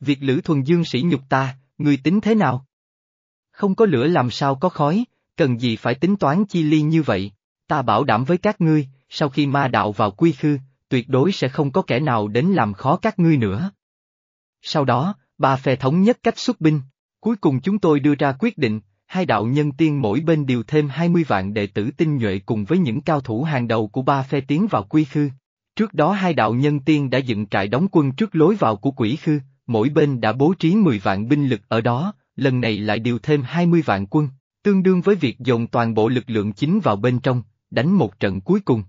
Việc Lữ Thuần Dương sĩ nhục ta, ngươi tính thế nào? Không có lửa làm sao có khói, cần gì phải tính toán chi ly như vậy? Ta bảo đảm với các ngươi, sau khi ma đạo vào quy khư, tuyệt đối sẽ không có kẻ nào đến làm khó các ngươi nữa. Sau đó, ba phe thống nhất cách xuất binh. Cuối cùng chúng tôi đưa ra quyết định, hai đạo nhân tiên mỗi bên điều thêm 20 vạn đệ tử tinh nhuệ cùng với những cao thủ hàng đầu của ba phe tiến vào quy khư. Trước đó hai đạo nhân tiên đã dựng trại đóng quân trước lối vào của quỷ khư, mỗi bên đã bố trí 10 vạn binh lực ở đó, lần này lại điều thêm 20 vạn quân, tương đương với việc dồn toàn bộ lực lượng chính vào bên trong, đánh một trận cuối cùng.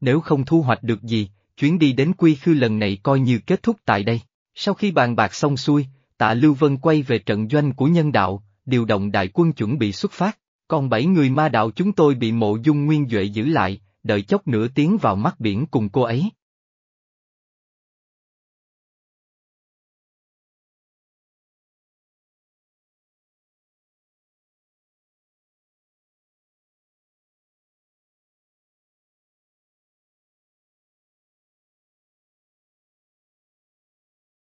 Nếu không thu hoạch được gì, chuyến đi đến quy khư lần này coi như kết thúc tại đây. Sau khi bàn bạc xong xuôi, tạ Lưu Vân quay về trận doanh của nhân đạo, điều động đại quân chuẩn bị xuất phát, còn bảy người ma đạo chúng tôi bị mộ dung nguyên Duệ giữ lại, đợi chốc nữa tiến vào mắt biển cùng cô ấy.